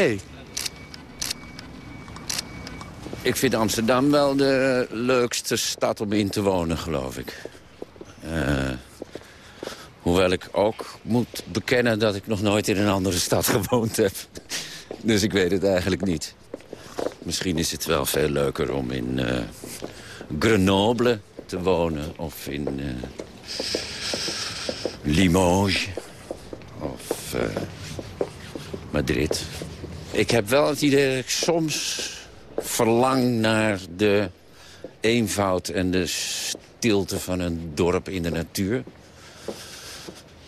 Ik vind Amsterdam wel de leukste stad om in te wonen, geloof ik. Uh, Hoewel ik ook moet bekennen dat ik nog nooit in een andere stad *laughs* gewoond heb. Dus ik weet het eigenlijk niet. Misschien is het wel veel leuker om in uh, Grenoble te wonen. Of in uh, Limoges. Of Madrid. Ik heb wel het idee dat ik soms verlang naar de eenvoud en de stilte van een dorp in de natuur.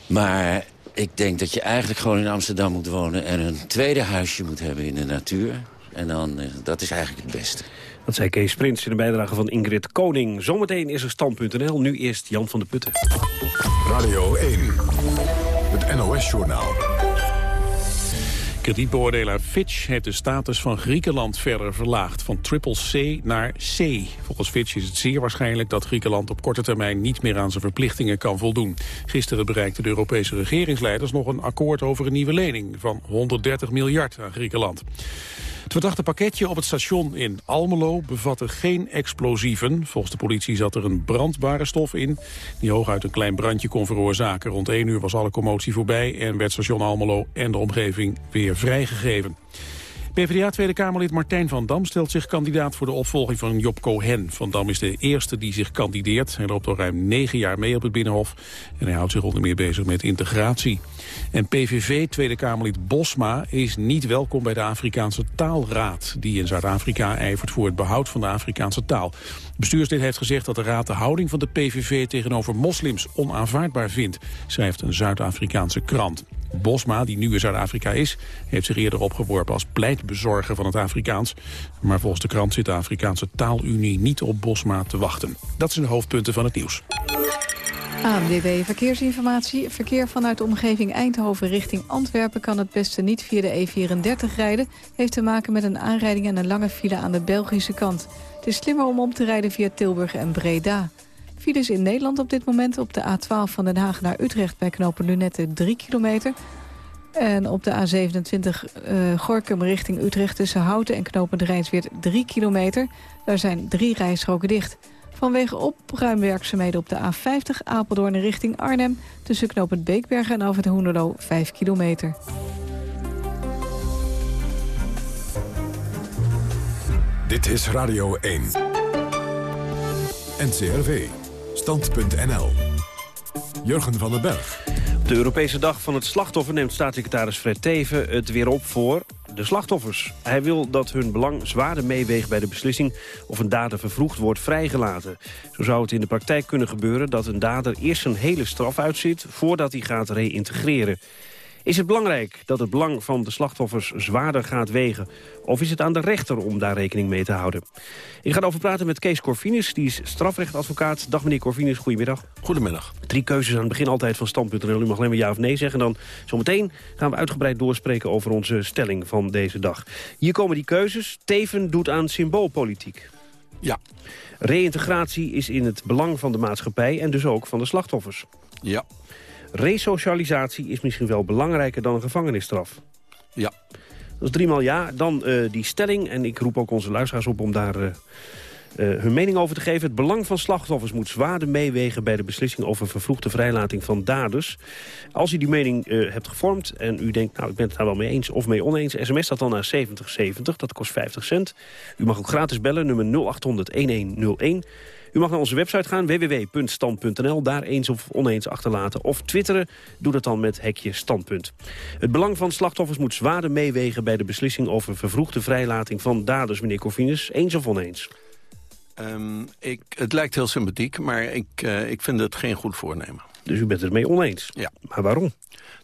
Maar ik denk dat je eigenlijk gewoon in Amsterdam moet wonen... en een tweede huisje moet hebben in de natuur. En dan, uh, dat is eigenlijk het beste. Dat zei Kees Prins in de bijdrage van Ingrid Koning. Zometeen is er stand.nl, nu eerst Jan van der Putten. Radio 1, het NOS-journaal. Kredietbeoordelaar Fitch heeft de status van Griekenland verder verlaagd, van triple C naar C. Volgens Fitch is het zeer waarschijnlijk dat Griekenland op korte termijn niet meer aan zijn verplichtingen kan voldoen. Gisteren bereikten de Europese regeringsleiders nog een akkoord over een nieuwe lening van 130 miljard aan Griekenland. Het verdachte pakketje op het station in Almelo bevatte geen explosieven. Volgens de politie zat er een brandbare stof in... die hooguit een klein brandje kon veroorzaken. Rond 1 uur was alle commotie voorbij en werd station Almelo en de omgeving weer vrijgegeven. PvdA Tweede Kamerlid Martijn van Dam stelt zich kandidaat voor de opvolging van Job Cohen. Van Dam is de eerste die zich kandideert. Hij loopt al ruim negen jaar mee op het Binnenhof en hij houdt zich onder meer bezig met integratie. En PVV Tweede Kamerlid Bosma is niet welkom bij de Afrikaanse Taalraad... die in Zuid-Afrika ijvert voor het behoud van de Afrikaanse taal. Bestuurslid heeft gezegd dat de raad de houding van de PVV tegenover moslims onaanvaardbaar vindt, schrijft een Zuid-Afrikaanse krant. Bosma, die nu in Zuid-Afrika is, heeft zich eerder opgeworpen als pleitbezorger van het Afrikaans. Maar volgens de krant zit de Afrikaanse taalunie niet op Bosma te wachten. Dat zijn de hoofdpunten van het nieuws. ANWB Verkeersinformatie. Verkeer vanuit de omgeving Eindhoven richting Antwerpen... kan het beste niet via de E34 rijden. Heeft te maken met een aanrijding en een lange file aan de Belgische kant. Het is slimmer om om te rijden via Tilburg en Breda. Files in Nederland op dit moment op de A12 van Den Haag naar Utrecht... bij knopen Lunette 3 kilometer. En op de A27 uh, Gorkum richting Utrecht tussen Houten en de Rijnsweert 3 kilometer. Daar zijn drie rijstroken dicht. Vanwege opruimwerkzaamheden op de A50 Apeldoorn richting Arnhem... tussen knooppunt Beekbergen en Alfred Hoenderlo 5 kilometer. Dit is Radio 1. NCRV. Stand.nl. Jurgen van den Berg. de Europese dag van het slachtoffer neemt staatssecretaris Fred Teven het weer op voor de slachtoffers. Hij wil dat hun belang zwaarder meeweegt bij de beslissing of een dader vervroegd wordt vrijgelaten. Zo zou het in de praktijk kunnen gebeuren dat een dader eerst een hele straf uitzit voordat hij gaat reïntegreren. Is het belangrijk dat het belang van de slachtoffers zwaarder gaat wegen? Of is het aan de rechter om daar rekening mee te houden? Ik ga erover praten met Kees Corvinus, die is strafrechtadvocaat. Dag meneer Corvinus, goedemiddag. Goedemiddag. Drie keuzes aan het begin altijd van stand.nl. U mag alleen maar ja of nee zeggen. Dan zometeen gaan we uitgebreid doorspreken over onze stelling van deze dag. Hier komen die keuzes. Teven doet aan symboolpolitiek. Ja. Reïntegratie is in het belang van de maatschappij en dus ook van de slachtoffers. Ja. Resocialisatie is misschien wel belangrijker dan een gevangenisstraf. Ja. Dat is driemaal ja. Dan uh, die stelling, en ik roep ook onze luisteraars op om daar... Uh, uh, hun mening over te geven. Het belang van slachtoffers moet zwaarder meewegen... bij de beslissing over vervroegde vrijlating van daders. Als u die mening uh, hebt gevormd en u denkt... nou, ik ben het daar wel mee eens of mee oneens... sms dat dan naar 7070, dat kost 50 cent. U mag ook gratis bellen, nummer 0800-1101... U mag naar onze website gaan, www.stand.nl. Daar eens of oneens achterlaten. Of twitteren, doe dat dan met hekje standpunt. Het belang van slachtoffers moet zwaarder meewegen... bij de beslissing over vervroegde vrijlating van daders, meneer Corvinus. Eens of oneens? Um, ik, het lijkt heel sympathiek, maar ik, uh, ik vind het geen goed voornemen. Dus u bent het mee oneens? Ja. Maar waarom?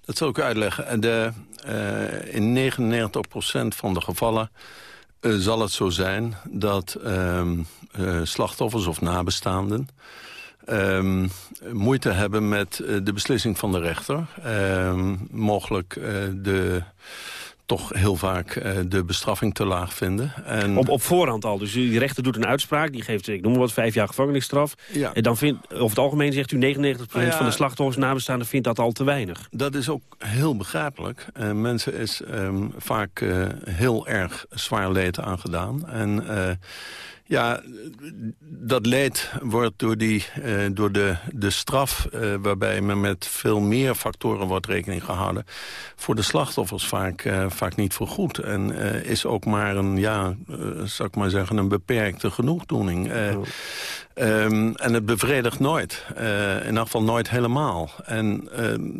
Dat zal ik u uitleggen. De, uh, in 99% van de gevallen uh, zal het zo zijn dat um, slachtoffers of nabestaanden... Um, moeite hebben met de beslissing van de rechter. mogelijk de toch heel vaak uh, de bestraffing te laag vinden. En... Op, op voorhand al. Dus die rechter doet een uitspraak. Die geeft, ik noem maar wat, vijf jaar gevangenisstraf. Ja. En dan vindt, over het algemeen zegt u 99% nou ja, van de slachtoffers nabestaanden vindt dat al te weinig. Dat is ook heel begrijpelijk. Uh, mensen is um, vaak uh, heel erg zwaar leed aangedaan. En ja, dat leed wordt door, die, uh, door de, de straf... Uh, waarbij men met veel meer factoren wordt rekening gehouden... voor de slachtoffers vaak, uh, vaak niet vergoed. En is ook maar een, ja, zou ik maar zeggen... een beperkte genoegdoening. Oh. Um, en het bevredigt nooit. in ieder geval nooit helemaal. En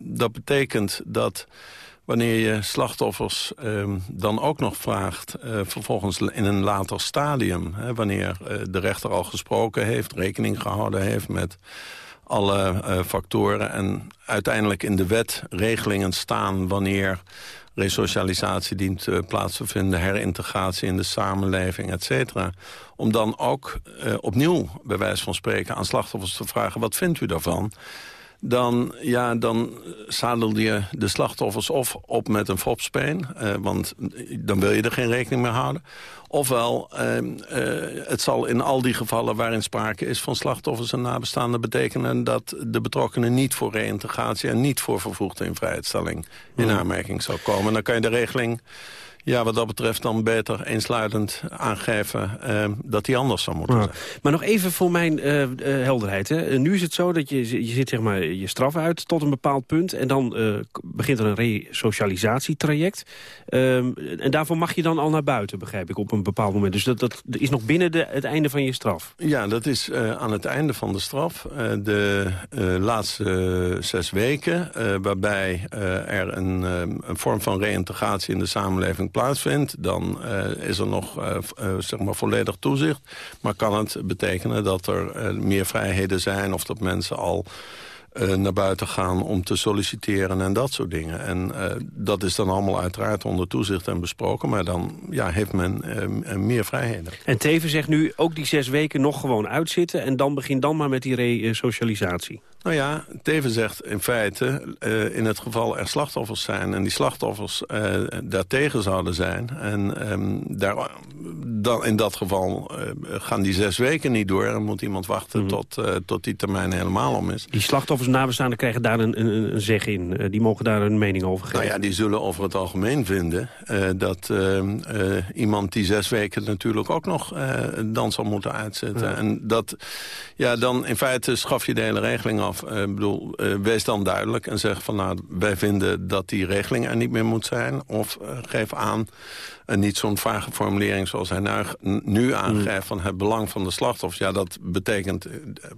dat betekent dat wanneer je slachtoffers uh, dan ook nog vraagt... Uh, vervolgens in een later stadium, hè, wanneer uh, de rechter al gesproken heeft... rekening gehouden heeft met alle uh, factoren... en uiteindelijk in de wet regelingen staan wanneer resocialisatie dient plaats te vinden... herintegratie in de samenleving, et cetera. Om dan ook opnieuw, bij wijze van spreken, aan slachtoffers te vragen... wat vindt u daarvan? Dan, ja, dan zadel je de slachtoffers of op met een fopspeen. Uh, want dan wil je er geen rekening mee houden. Ofwel, uh, uh, het zal in al die gevallen waarin sprake is van slachtoffers en nabestaanden betekenen dat de betrokkenen niet voor reïntegratie en niet voor vervroegde invrijheidstelling in aanmerking zal komen. Dan kan je de regeling ja, wat dat betreft dan beter eensluidend aangeven uh, dat die anders zou moeten zijn. Maar nog even voor mijn uh, uh, helderheid. Hè. Nu is het zo dat je, je zit zeg maar, je straf uit tot een bepaald punt... en dan begint er een resocialisatietraject. Ehm, en daarvoor mag je dan al naar buiten, begrijp ik, op een bepaald moment. Dus dat, dat is nog binnen de, het einde van je straf? Ja, dat is aan het einde van de straf. de laatste zes weken, waarbij er een, een vorm van reïntegratie in de samenleving plaatsvindt... dan uh, is er nog uh, uh, zeg maar volledig toezicht. Maar kan het betekenen dat er meer vrijheden zijn... of dat mensen al naar buiten gaan om te solliciteren en dat soort dingen. En dat is dan allemaal uiteraard onder toezicht en besproken. Maar dan ja, heeft men meer vrijheden. En Teven zegt nu ook die zes weken nog gewoon uitzitten... en dan begin dan maar met die resocialisatie. Nou ja, Teven zegt in feite, uh, in het geval er slachtoffers zijn... en die slachtoffers uh, daartegen zouden zijn... en um, daar, dan, in dat geval uh, gaan die zes weken niet door... en moet iemand wachten mm. tot, tot die termijn helemaal om is. Die slachtoffers nabestaanden krijgen daar een, een, een zeg in. die mogen daar een mening over geven. Nou ja, die zullen over het algemeen vinden... dat iemand die zes weken natuurlijk ook nog dan zal moeten uitzetten. Ja. En dat, ja, dan in feite schaf je de hele regeling af af. Bedoel, uh, wees dan duidelijk en zeg van nou, wij vinden dat die regeling er niet meer moet zijn. Of uh, geef aan, en niet zo'n vage formulering zoals hij nu nu aangeeft van het belang van de slachtoffers... ja, dat betekent, eh,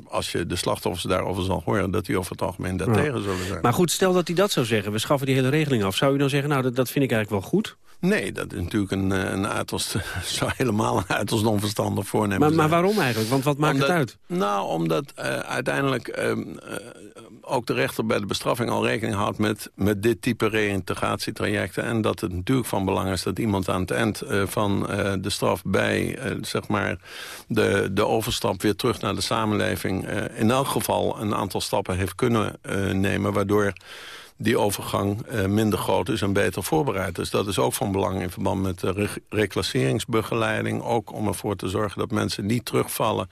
als je de slachtoffers daarover zal horen... dat die over het algemeen daartegen zullen zijn. Maar goed, stel dat hij dat zou zeggen. We schaffen die hele regeling af. Zou u dan zeggen, nou, dat, dat vind ik eigenlijk wel goed? Nee, dat is natuurlijk een, eh, een uiterst, *laughs* zou helemaal een uiterst onverstandig voornemen maar, zijn. maar waarom eigenlijk? Want wat maakt Omdat- het uit? Nou, omdat eh, uiteindelijk ehm, eh, ook de rechter bij de bestraffing al rekening houdt met, met dit type reïntegratietrajecten. En dat het natuurlijk van belang is dat iemand aan het eind van de straf bij zeg maar de, de overstap weer terug naar de samenleving in elk geval een aantal stappen heeft kunnen nemen, waardoor die overgang eh, minder groot is en beter voorbereid is. Dat is ook van belang in verband met de re- reclasseringsbegeleiding. Ook om ervoor te zorgen dat mensen niet terugvallen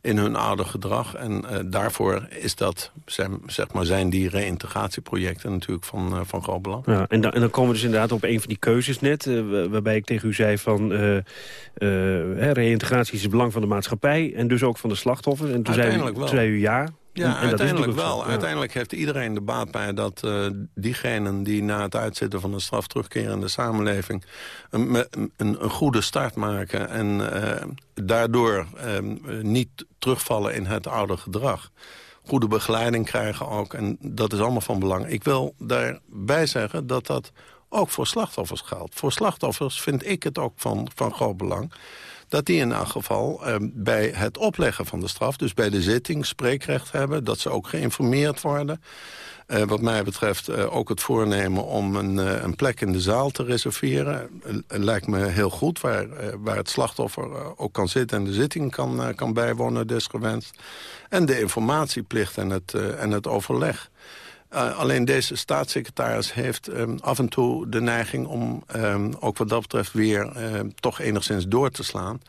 in hun oude gedrag. En eh, daarvoor is dat, zijn, zeg maar, zijn die reïntegratieprojecten natuurlijk van, eh, van groot belang. Ja, en, dan, en dan komen we dus inderdaad op een van die keuzes net... wa- waarbij ik tegen u zei van... reïntegratie is het belang van de maatschappij... en dus ook van de slachtoffers. En toen zei, u, toen zei u ja. Ja, En- en uiteindelijk wel. ja. Uiteindelijk heeft iedereen de baat bij dat eh, diegenen die na het uitzitten van de straf terugkeren in de samenleving een, een, een goede start maken en eh, daardoor eh, niet terugvallen in het oude gedrag. Goede begeleiding krijgen ook en dat is allemaal van belang. Ik wil daarbij zeggen dat dat ook voor slachtoffers geldt. Voor slachtoffers vind ik het ook van, van groot belang dat die in elk geval eh, bij het opleggen van de straf... dus bij de zitting spreekrecht hebben, dat ze ook geïnformeerd worden. Eh, wat mij betreft eh, ook het voornemen om een, eh, een plek in de zaal te reserveren... lijkt me heel goed, waar, waar het slachtoffer ook kan zitten... en de zitting kan, kan bijwonen, desgewenst. En de informatieplicht en het, en het overleg. Uh, alleen deze staatssecretaris heeft um, af en toe de neiging om um, ook wat dat betreft weer um, toch enigszins door te slaan.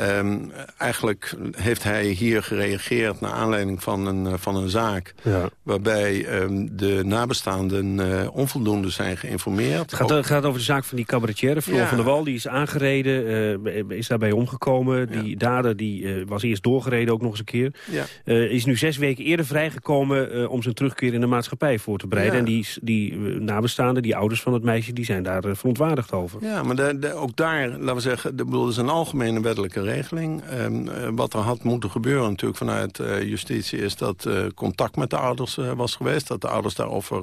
Um, eigenlijk heeft hij hier gereageerd naar aanleiding van een, uh, van een zaak... Ja. waarbij um, de nabestaanden uh, onvoldoende zijn geïnformeerd. Het gaat, het gaat over de zaak van die cabaretier, Floor Ja. van der Wal. Die is aangereden, eh, is daarbij omgekomen. Die dader die, eh, was eerst doorgereden ook nog eens een keer. Ja. Eh, is nu zes weken eerder vrijgekomen eh, om zijn terugkeer in de maatschappij voor te bereiden. En die, die eh, nabestaanden, die ouders van het meisje, die zijn daar eh, verontwaardigd over. Ja, maar de, de- ook daar, laten we zeggen, de, bedoel, is een algemene wettelijke regeling. Ehm, eh, wat er had moeten gebeuren natuurlijk vanuit eh, justitie... is dat eh, contact met de ouders was geweest. Dat de ouders daarover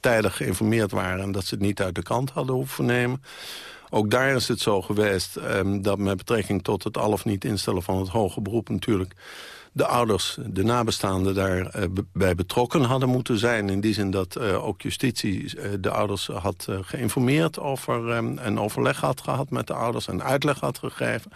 tijdig geïnformeerd waren... en dat ze het niet uit de kant hadden hoeven nemen. Ook daar is het zo geweest ehm, dat met betrekking tot het al of niet instellen van het hoge beroep... natuurlijk de ouders, de nabestaanden daarbij bij betrokken hadden moeten zijn. In die zin dat ook justitie de ouders had geïnformeerd over ehm, en overleg had gehad met de ouders en uitleg had gegeven.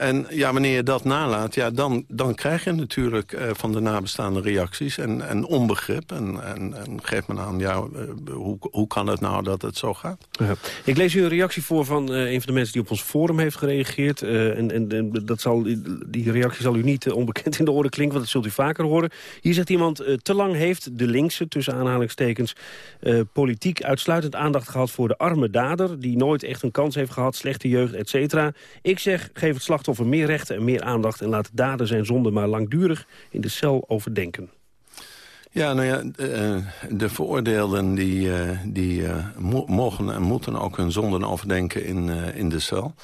En ja, wanneer je dat nalaat, ja, dan, dan krijg je natuurlijk eh, van de nabestaande reacties en, en onbegrip. En, en, en geeft men aan, ja, eh, hoe, hoe kan het nou dat het zo gaat? Ja. Ik lees u een reactie voor van eh, een van de mensen die op ons forum heeft gereageerd. En en, en dat zal, die reactie zal u niet onbekend in de oren klinken, want dat zult u vaker horen. Hier zegt iemand, te lang heeft de linkse, tussen aanhalingstekens, politiek uitsluitend aandacht gehad voor de arme dader, die nooit echt een kans heeft gehad, slechte jeugd, et cetera. Ik zeg, geef het slachtoffer meer rechten en meer aandacht en laat de dader zijn zonde maar langdurig in de cel overdenken. Ja, nou ja, eh, de veroordeelden die, eh, die eh, mo- mogen en moeten ook hun zonden overdenken in, in de cel.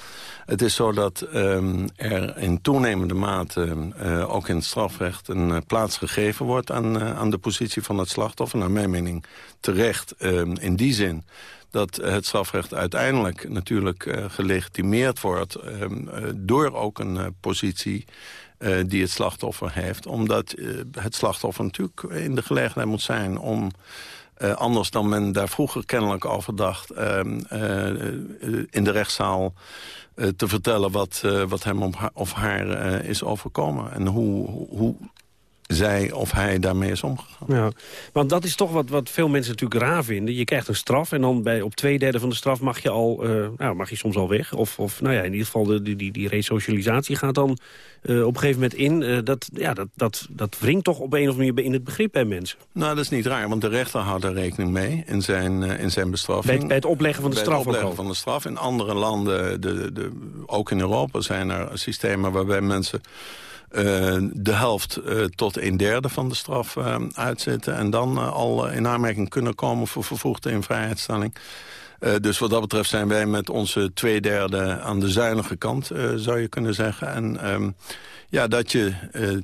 Het is zo dat ehm, er in toenemende mate ook in het strafrecht een plaats gegeven wordt aan, aan de positie van het slachtoffer. Naar mijn mening terecht ehm, in die zin dat het strafrecht uiteindelijk natuurlijk eh, gelegitimeerd wordt... ehm, eh, door ook een eh, positie die het slachtoffer heeft. Omdat het slachtoffer natuurlijk in de gelegenheid moet zijn om... anders dan men daar vroeger kennelijk over dacht... ehm, eh, eh, in de rechtszaal te vertellen wat, wat hem of haar, is overkomen. En hoe, hoe zij of hij daarmee is omgegaan. Ja, want dat is toch wat, wat veel mensen natuurlijk raar vinden. Je krijgt een straf en dan bij, op twee derde van de straf mag je, al, eh, nou, mag je soms al weg. Of, of nou ja, in ieder geval de, die, die, die resocialisatie gaat dan eh, op een gegeven moment in. Eh, dat, ja, dat, dat, dat wringt toch op een of andere manier in het begrip bij mensen. Nou, dat is niet raar, want de rechter houdt er rekening mee in zijn, in zijn bestraffing. Bij het, bij het opleggen van de Bij straf het opleggen van de straf. In andere landen, de, de, ook in Europa, zijn er systemen waarbij mensen de helft eh, tot een derde van de straf eh, uitzitten... en dan al in aanmerking kunnen komen voor vervroegde invrijheidstelling. dus wat dat betreft zijn wij met onze twee derde aan de zuinige kant, zou je kunnen zeggen. En ehm, ja, dat je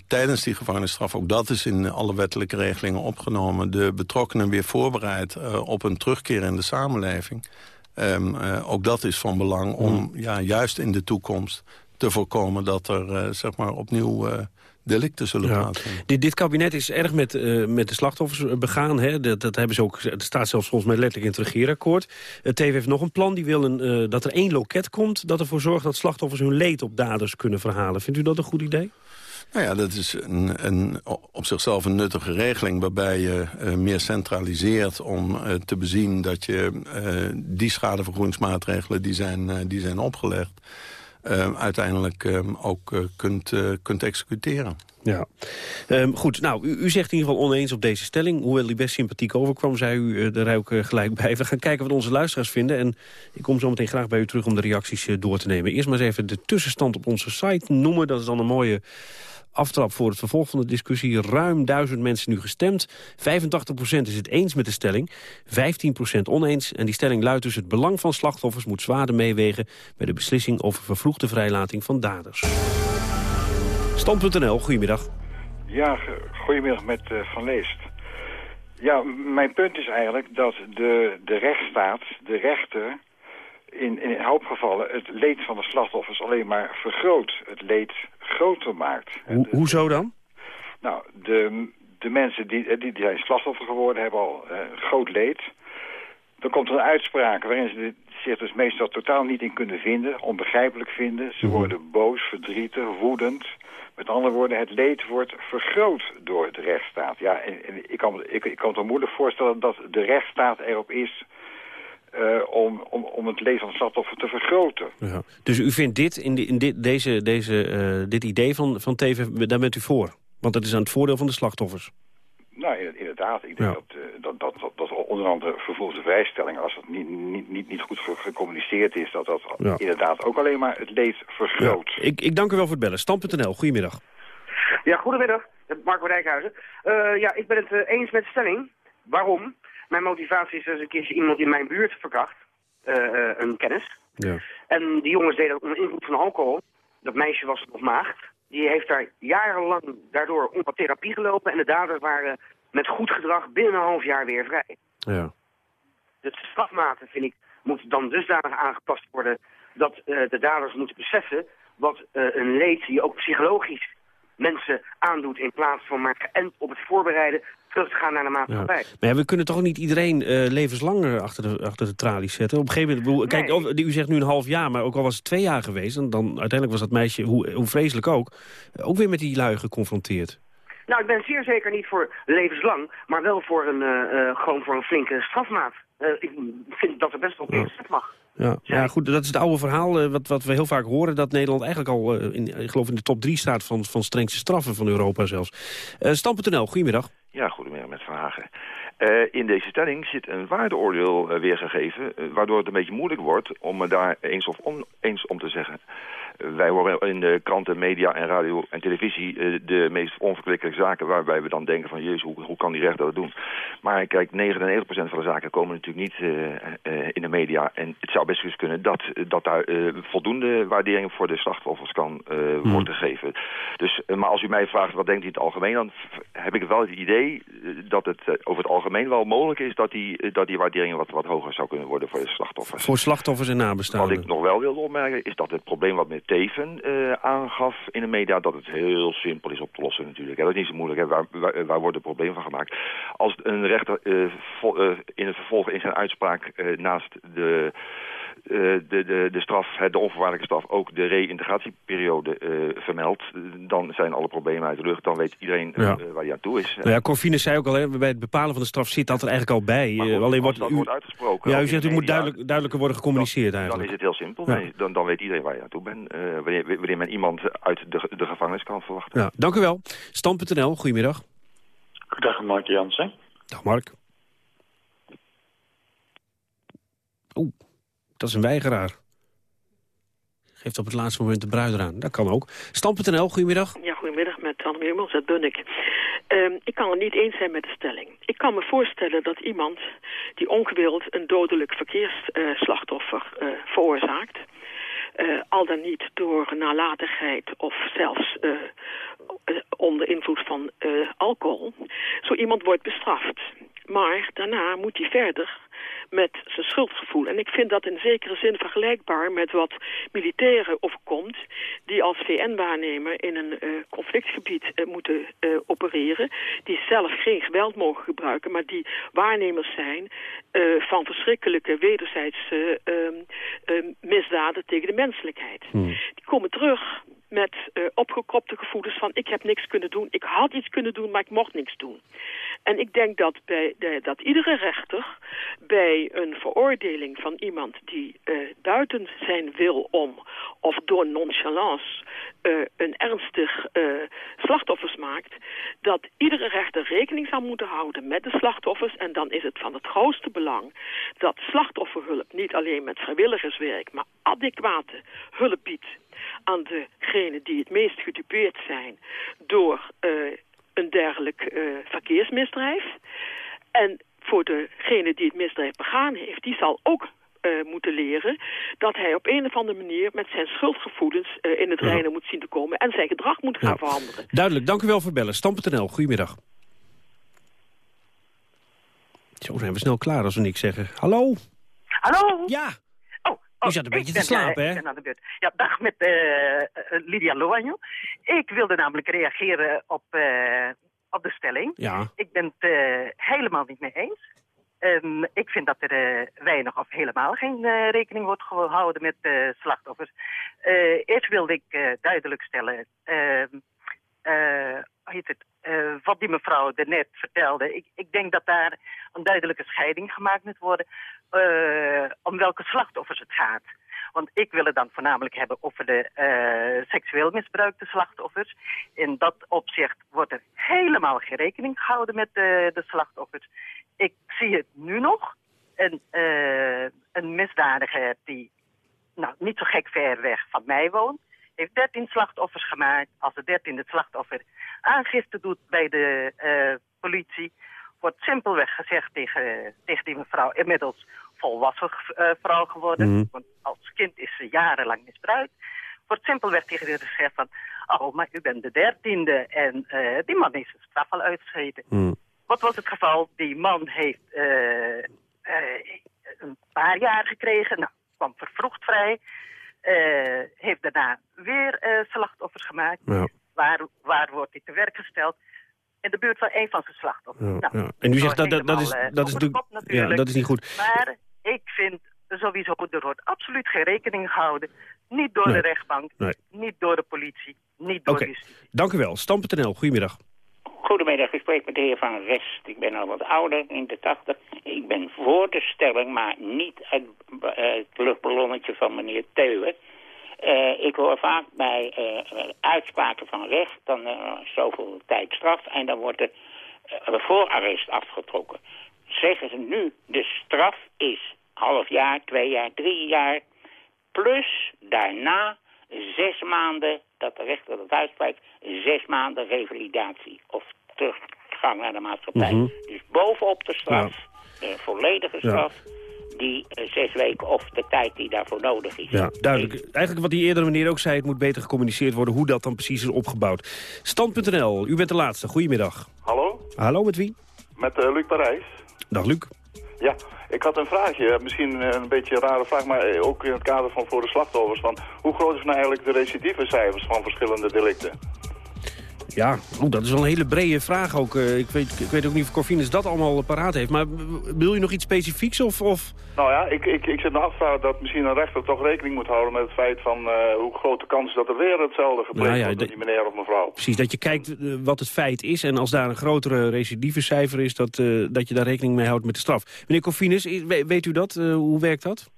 tijdens die gevangenisstraf, ook dat is in alle wettelijke regelingen opgenomen... de betrokkenen weer voorbereidt op een terugkeer in de samenleving... Um, ook dat is van belang om ja, juist in de toekomst te voorkomen dat er uh, zeg maar opnieuw uh, delicten zullen ja. plaatsvinden. Dit, dit, kabinet is erg met, uh, met de slachtoffers begaan. Hè? Dat, dat, hebben ze ook, het staat zelfs volgens mij letterlijk in het regeerakkoord. Het TV heeft nog een plan. Die wil een, dat er één loket komt dat ervoor zorgt dat slachtoffers hun leed op daders kunnen verhalen. Vindt u dat een goed idee? Nou ja, dat is een, een, op zichzelf een nuttige regeling... waarbij je uh, meer centraliseert om uh, te bezien dat je uh, die schadevergoedingsmaatregelen... die zijn, die zijn opgelegd, uiteindelijk ook kunt, kunt executeren. Ja, um, goed. Nou, u, u, zegt in ieder geval oneens op deze stelling. Hoewel die best sympathiek overkwam, zei u uh, er ook gelijk bij. We gaan kijken wat onze luisteraars vinden. En ik kom zo meteen graag bij u terug om de reacties door te nemen. Eerst maar eens even de tussenstand op onze site noemen. Dat is dan een mooie aftrap voor het vervolg van de discussie. Ruim duizend mensen nu gestemd. 85% is het eens met de stelling, 15% oneens. En die stelling luidt dus het belang van slachtoffers moet zwaarder meewegen... bij de beslissing over vervroegde vrijlating van daders. Stand.nl, goedemiddag. Ja, goedemiddag met uh, Van Leest. Ja, mijn punt is eigenlijk dat de, de rechtsstaat, de rechter in, in een hoop gevallen het leed van de slachtoffers alleen maar vergroot. Het leed groter maakt. Ho hoezo dan? Nou, de, de mensen die, die, die zijn slachtoffer geworden hebben al uh, groot leed. Dan komt er een uitspraak waarin ze zich dus meestal totaal niet in kunnen vinden, onbegrijpelijk vinden. Ze mhm. worden boos, verdrietig, woedend. Met andere woorden, het leed wordt vergroot door de rechtsstaat. Ja, en, en ik, kan, ik, ik kan toch moeilijk voorstellen dat de rechtsstaat erop is uh, om, om, om het leven van het slachtoffer te vergroten. Ja. Dus u vindt dit, in, in dit, deze, deze, uh, dit idee van, van Teven, daar bent u voor? Want dat is aan het voordeel van de slachtoffers. Nou, inderdaad. Ik denk ja. dat, uh, dat, dat, dat, dat onder andere vervolgde vrijstelling... als dat niet, niet, niet, niet goed gecommuniceerd is... dat dat ja. inderdaad ook alleen maar het leed vergroot. Ja. Ik, ik dank u wel voor het bellen. Stam.nl, goedemiddag. Ja, goedemiddag. Marco Rijkhuizen. ja, ik ben het eens met de stelling. Waarom? Mijn motivatie is dus een keertje iemand in mijn buurt verkracht. Uh, een kennis. Ja. En die jongens deden dat onder invloed van alcohol. Dat meisje was nog maagd. Die heeft daar jarenlang daardoor onder therapie gelopen. En de daders waren met goed gedrag binnen een half jaar weer vrij. Ja. De strafmaten, vind ik, moet dan dusdanig aangepast worden... dat uh, de daders moeten beseffen wat uh, een leed die ook psychologisch mensen aandoet... in plaats van maar geënt op het voorbereiden terug te gaan naar de maatschappij. Ja. Maar ja, we kunnen toch niet iedereen uh, levenslang achter de, achter de tralies zetten? Op een gegeven moment, kijk, nee. u zegt nu een half jaar, maar ook al was het twee jaar geweest... en dan uiteindelijk was dat meisje, hoe, hoe vreselijk ook, ook weer met die lui geconfronteerd. Nou, ik ben zeer zeker niet voor levenslang, maar wel voor een, uh, gewoon voor een flinke strafmaat. Uh, ik vind dat er best wel op mag. Ja, ja, goed, dat is het oude verhaal wat, wat we heel vaak horen... dat Nederland eigenlijk al, in, ik geloof in de top drie staat van, van strengste straffen van Europa zelfs. Uh, Stam.nl, goedemiddag. Ja, goedemiddag met Van Hagen. Uh, in deze stelling zit een waardeoordeel uh, weergegeven... Uh, waardoor het een beetje moeilijk wordt om me daar eens of oneens om te zeggen wij horen in de kranten, media en radio en televisie uh, de meest onverkwikkelijke zaken waarbij we dan denken van jezus, hoe, hoe kan die rechter dat doen? Maar kijk, 99% van de zaken komen natuurlijk niet uh, uh, in de media en het zou best eens kunnen dat, dat daar voldoende waardering voor de slachtoffers kan hmm. worden gegeven. Dus, maar als u mij vraagt wat denkt u in het algemeen, dan heb ik wel het idee dat het over het algemeen wel mogelijk is dat die, dat die waardering wat, wat hoger zou kunnen worden voor de slachtoffers. Voor slachtoffers en nabestaanden. Wat ik nog wel wil opmerken is dat het probleem wat met Teven uh, aangaf in de media dat het heel simpel is op te lossen natuurlijk. Dat is niet zo moeilijk. Hè. Waar, waar, wordt het probleem van gemaakt? Als een rechter vo, uh, in het vervolg in zijn uitspraak naast de... Uh, de, de, de straf, de onvoorwaardelijke straf, ook de reïntegratieperiode uh, vermeldt, dan zijn alle problemen uit de lucht. Dan weet iedereen ja. uh, waar hij aan toe is. Nou ja, Corvinus zei ook al, hè, bij het bepalen van de straf zit dat er eigenlijk al bij. Goed, alleen wordt, dat u, wordt uitgesproken. Ja, u zegt, u moet duidelijk, duidelijker worden gecommuniceerd dan, eigenlijk. Dan is het heel simpel. Ja. Dan, dan weet iedereen waar je aan toe bent. wanneer, wanneer men iemand uit de, de gevangenis kan verwachten. Ja, dank u wel. Stam.nl, goedemiddag. Goedendag, Mark Jansen. Dag Mark. Oeh. Dat is een weigeraar. Geeft op het laatste moment de bruid eraan. Dat kan ook. Stam.nl, goedemiddag. Ja, goedemiddag. met Anne Meermans uit Bunnik. Ehm, ik kan het niet eens zijn met de stelling. Ik kan me voorstellen dat iemand die ongewild een dodelijk verkeersslachtoffer uh, veroorzaakt... Uh, al dan niet door nalatigheid of zelfs uh, onder invloed van alcohol. Zo iemand wordt bestraft. Maar daarna moet hij verder met zijn schuldgevoel. En ik vind dat in zekere zin vergelijkbaar met wat militairen overkomt... die als VN-waarnemer in een uh, conflictgebied uh, moeten uh, opereren... die zelf geen geweld mogen gebruiken... maar die waarnemers zijn van verschrikkelijke wederzijdse ehm, misdaden tegen de menselijkheid. Hmm. Die komen terug met uh, opgekropte gevoelens van ik heb niks kunnen doen, ik had iets kunnen doen, maar ik mocht niks doen. En ik denk dat, de, dat iedere rechter bij een veroordeling van iemand die uh, buiten zijn wil om of door nonchalance uh, een ernstig slachtoffers maakt, dat iedere rechter rekening zou moeten houden met de slachtoffers en dan is het van het grootste belang dat slachtofferhulp niet alleen met vrijwilligerswerk, maar adequate hulp biedt aan degenen die het meest gedupeerd zijn door uh, een dergelijk uh, verkeersmisdrijf. En voor degene die het misdrijf begaan heeft, die zal ook uh, moeten leren dat hij op een of andere manier met zijn schuldgevoelens uh, in het ja. reinen moet zien te komen en zijn gedrag moet gaan ja. veranderen. Duidelijk, dank u wel voor bellen. Stam.nl, goedemiddag. Zo zijn we snel klaar als we niks zeggen. Hallo? Hallo? Ja. Oh, U zat een beetje te slapen, hè? aan de beurt. Ja, dag met uh, Lydia Loanjo. Ik wilde namelijk reageren op, uh, op de stelling. Ja. Ik ben het uh, helemaal niet mee eens. Um, ik vind dat er weinig of helemaal geen rekening wordt gehouden met slachtoffers. eerst wilde ik duidelijk stellen... Ehm, heet het, wat die mevrouw net vertelde. Ik, ik denk dat daar een duidelijke scheiding gemaakt moet worden uh, om welke slachtoffers het gaat. Want ik wil het dan voornamelijk hebben over de uh, seksueel misbruikte slachtoffers. In dat opzicht wordt er helemaal geen rekening gehouden met de, de slachtoffers. Ik zie het nu nog. Een, uh, een misdadiger die nou, niet zo gek ver weg van mij woont heeft 13 slachtoffers gemaakt. Als de dertiende slachtoffer aangifte doet bij de politie... wordt simpelweg gezegd tegen, tegen die mevrouw... inmiddels volwassen uh, vrouw geworden. Mm. Want als kind is ze jarenlang misbruikt. Wordt simpelweg tegen haar gezegd van... oh, maar u bent de dertiende en uh, die man heeft zijn straf al uitgeschreven. Mm. Wat was het geval? Die man heeft uh, een paar jaar gekregen. Nou, kwam vervroegd vrij. heeft daarna weer slachtoffers gemaakt. Ja. Waar, waar wordt hij te werk gesteld? In de buurt van een van zijn slachtoffers. Ja, nou, ja. En u zegt dat, dat, dat, is, dat, is natuurlijk, natuurlijk. Ja, dat is niet goed. Maar ik vind sowieso, er wordt absoluut geen rekening gehouden. Niet door Nee. de rechtbank, Nee. niet door de politie, niet door Oké, de justitie. dank u wel. Stam.nl, goedemiddag. Goedemiddag, ik spreek met de heer Van Rest. Ik ben al wat ouder, in de tachtig. Ik ben voor de stelling, maar niet het, eh, het luchtballonnetje van meneer Teuwen. Eh, ik hoor vaak bij eh, uitspraken van recht, dan eh, zoveel tijd straf... en dan wordt er voorarrest afgetrokken. Zeggen ze nu, de straf is half jaar, twee jaar, drie jaar... plus daarna zes maanden, dat de rechter dat uitspreekt... zes maanden revalidatie of teruggang naar de maatschappij. Mhm. Dus bovenop de straf, de volledige Ja. Die eh, zes weken of de tijd die daarvoor nodig is. Ja, duidelijk. Eigenlijk wat die eerdere meneer ook zei, het moet beter gecommuniceerd worden hoe dat dan precies is opgebouwd. Stand.nl, u bent de laatste. Goedemiddag. Hallo, Hallo, met wie? met eh, Luc Parijs. Dag Luc. Ja, ik had een vraagje. Misschien eh, een beetje een rare vraag, maar ook in het kader van voor de slachtoffers. Van hoe groot is nou eigenlijk de recidivecijfers van verschillende delicten? Ja, oh, dat is wel een hele brede vraag ook. Eh, ik, weet, ik weet ook niet of Corvinus dat allemaal paraat heeft. Maar wil je nog iets specifieks? Of, of... Nou ja, ik, ik, ik zit me af te vragen dat misschien een rechter toch rekening moet houden met het feit van eh, hoe groot de kans is dat er weer hetzelfde gepleegd Nou ja, wordt door dat- die meneer of mevrouw. Precies, dat je kijkt eh, wat het feit is. En als daar een grotere recidivecijfer is, dat, dat je daar rekening mee houdt met de straf. Meneer Corvinus, i- we- weet u dat? Hoe werkt dat?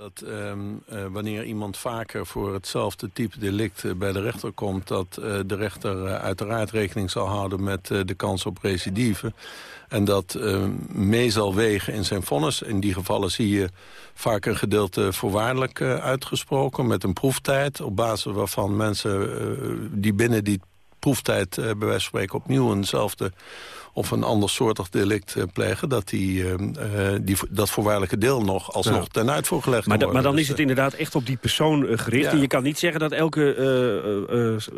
Dat ehm, eh, wanneer iemand vaker voor hetzelfde type delict eh, bij de rechter komt... dat eh, de rechter uiteraard rekening zal houden met de kans op recidive. En dat ehm, mee zal wegen in zijn vonnis. In die gevallen zie je vaak een gedeelte voorwaardelijk uitgesproken... met een proeftijd op basis waarvan mensen die binnen die proeftijd... eh, bij wijze van spreken opnieuw eenzelfde of een ander soortig delict eh, plegen... dat die, ehm, eh, die, dat voorwaardelijke deel nog alsnog Ja. ten uitvoer gelegd Maar, maar dan is Dus, het inderdaad echt op die persoon gericht. Ja. En je kan niet zeggen dat elke,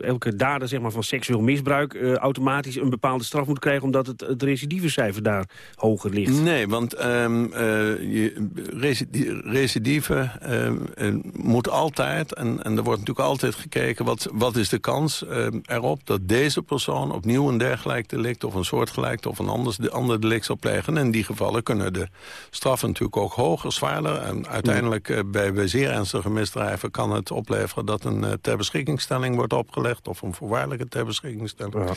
elke dader zeg maar, van seksueel misbruik... automatisch een bepaalde straf moet krijgen... omdat het, het recidivecijfer daar hoger ligt. Nee, want je, reci- recidive ehm, eh, moet altijd... En, en er wordt natuurlijk altijd gekeken... wat, wat is de kans erop dat deze persoon opnieuw een dergelijk delict... of een soortgelijk of een anders, de ander delict zal plegen. En in die gevallen kunnen de straffen natuurlijk ook hoger, zwaarder. En uiteindelijk eh, bij, bij zeer ernstige misdrijven... kan het opleveren dat een eh, ter beschikkingstelling wordt opgelegd... of een voorwaardelijke ter beschikkingstelling.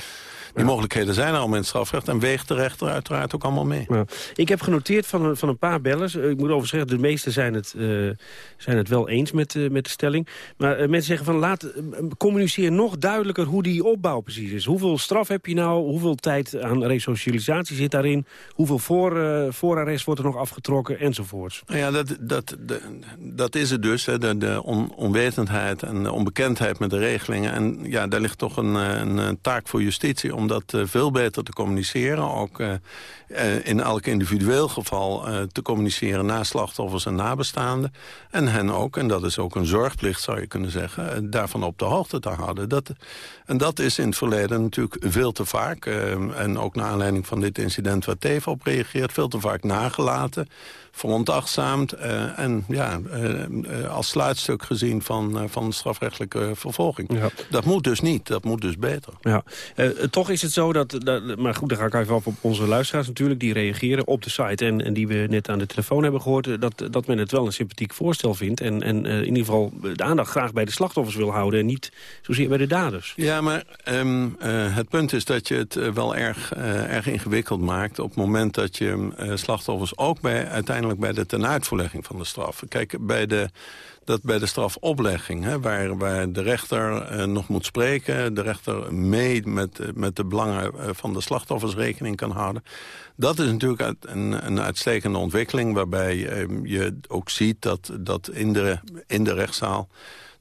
Die mogelijkheden zijn er al in het strafrecht... en weegt de rechter uiteraard ook allemaal mee. Ja. Ik heb genoteerd van een, van een paar bellers. Eh, Ik moet over zeggen, de meesten zijn het, zijn het wel eens met, met de stelling. Maar mensen zeggen van laat communiceer nog duidelijker hoe die precies is. Hoeveel straf heb je nou? Hoeveel tijd aan resocialisatie zit daarin? Hoeveel voor, eh, voorarrest wordt er nog afgetrokken? Enzovoorts. Nou ja, dat, dat, dat, dat is het dus. Hè, de de on, onwetendheid en de onbekendheid met de regelingen. En ja, daar ligt toch een, eh, een, een taak voor justitie... om dat eh, veel beter te communiceren. Ook eh, eh, in elk individueel geval eh, te communiceren... naar slachtoffers en nabestaanden. En hen ook, en dat is ook een zorgplicht zou je kunnen zeggen... eh, daarvan op de hoogte te houden. Dat, en dat is in het verleden natuurlijk veel te vaak... eh, en ook naar aanleiding van dit incident waar Teven op reageert... veel te vaak nagelaten veronachtzaamd eh, en ja, eh, eh, als sluitstuk gezien van, van strafrechtelijke vervolging. Dat moet dus niet, dat moet dus beter. Ja, toch is het zo dat, dat... Maar goed, dan ga ik even op onze luisteraars natuurlijk... die reageren op de site en, en die we net aan de telefoon hebben gehoord... eh, dat, dat men het wel een sympathiek voorstel vindt... en, en in ieder geval de aandacht graag bij de slachtoffers wil houden... en niet zozeer bij de daders. Ja, maar ehm, eh, het punt is dat je het wel erg, erg ingewikkeld maakt... op het moment dat je slachtoffers ook bij, uiteindelijk bij de tenuitvoerlegging van de straf... Kijk, bij de, dat bij de strafoplegging, hè, waar, de rechter eh, nog moet spreken... de rechter mee met, eh, met de belangen eh, van de slachtoffers rekening kan houden... dat is natuurlijk een, een uitstekende ontwikkeling... waarbij eh, je ook ziet dat, dat in, de, in de rechtszaal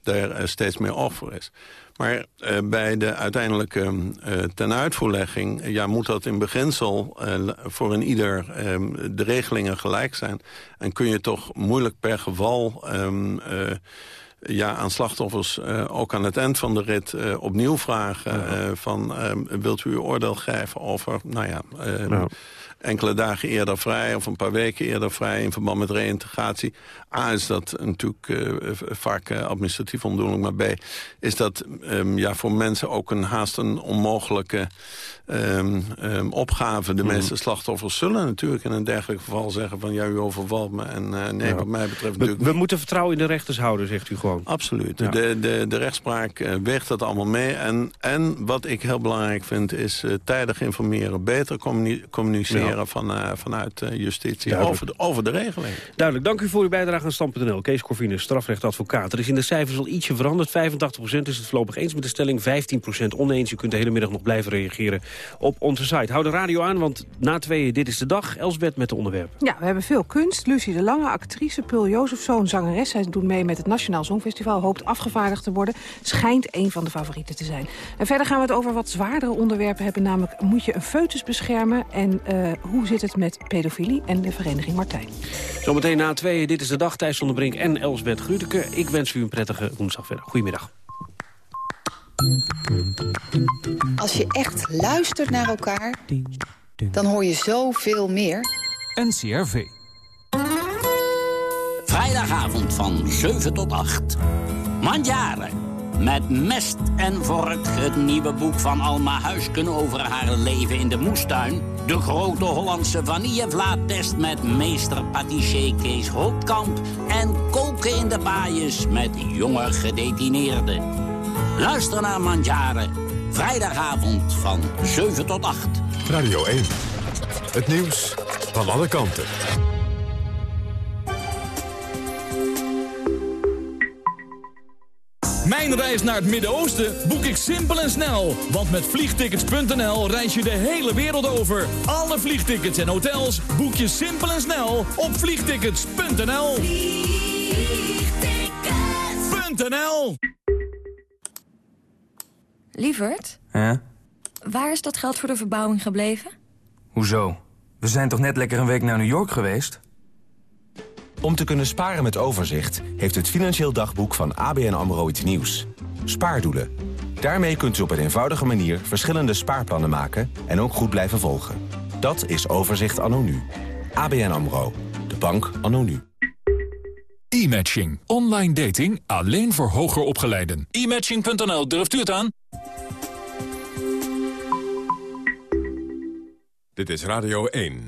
daar steeds meer voor is. Maar eh, bij de uiteindelijke eh tenuitvoerlegging... eh, ja, moet dat in beginsel eh, voor een ieder eh, de regelingen gelijk zijn. En kun je toch moeilijk per geval... ehm, eh, ja, aan slachtoffers ook aan het eind van de rit opnieuw vragen... van ehm, wilt u uw oordeel geven over nou ja, ehm, enkele dagen eerder vrij... of een paar weken eerder vrij in verband met reïntegratie. A, is dat natuurlijk eh, vaak eh, administratief ondoenlijk. Maar B, is dat ehm, ja, voor mensen ook een haast een onmogelijke ehm, ehm, opgave. De meeste slachtoffers zullen natuurlijk in een dergelijk geval zeggen... van ja, u overvalt me en eh, nee, Ja. wat mij betreft We, we moeten vertrouwen in de rechters houden, zegt u gewoon. Absoluut. Ja. De, de, de rechtspraak weegt dat allemaal mee. En, en wat ik heel belangrijk vind is tijdig informeren. Beter communi- communiceren Ja. van, vanuit justitie over de, over de regeling. Duidelijk, dank u voor uw bijdrage aan. Kees Corvinus, strafrechtadvocaat. Er is in de cijfers al ietsje veranderd. 85% is het voorlopig eens met de stelling, 15% oneens. U kunt de hele middag nog blijven reageren op onze site. Hou de radio aan, want na tweeën dit is de dag. Elsbeth met de onderwerpen. Ja, we hebben veel kunst. Lucie de Lange, actrice, Pul Jozefzoon, zangeres. Zij doet mee met het Nationaal Songfestival. Hoopt afgevaardigd te worden. Schijnt een van de favorieten te zijn. En verder gaan we het over wat zwaardere onderwerpen hebben. Namelijk, moet je een foetus beschermen? En eh, hoe zit het met pedofilie en de vereniging Martijn? Zometeen na tweeën, dit is de dag. Thijs van der Brink en Elsbeth Grudeke. Ik wens u een prettige woensdag verder. Goedemiddag. Als je echt luistert naar elkaar, dan hoor je zoveel meer. NCRV. Vrijdagavond van 7 tot 8. Mandjaren. Met mest en vork het nieuwe boek van Alma Huisken over haar leven in de moestuin. De grote Hollandse vanillevlaattest met meester patissier Kees Holtkamp. En koken in de baaiers met jonge gedetineerden. Luister naar Mandjaren. Vrijdagavond van 7 tot 8. Radio 1. Het nieuws van alle kanten. Mijn reis naar het Midden-Oosten boek ik simpel en snel. Want met vliegtickets.nl reis je de hele wereld over. Alle vliegtickets en hotels boek je simpel en snel op vliegtickets.nl. Vliegtickets.nl Lievert, Ja? waar is dat geld voor de verbouwing gebleven? Hoezo? We zijn toch net lekker een week naar New York geweest? Om te kunnen sparen met overzicht heeft het Financieel Dagboek van ABN AMRO iets nieuws. Spaardoelen. Daarmee kunt u op een eenvoudige manier verschillende spaarplannen maken en ook goed blijven volgen. Dat is Overzicht anno nu. ABN AMRO. De bank anno nu. E-matching. Online dating alleen voor hoger opgeleiden. E-matching.nl, durft u het aan? Dit is Radio 1.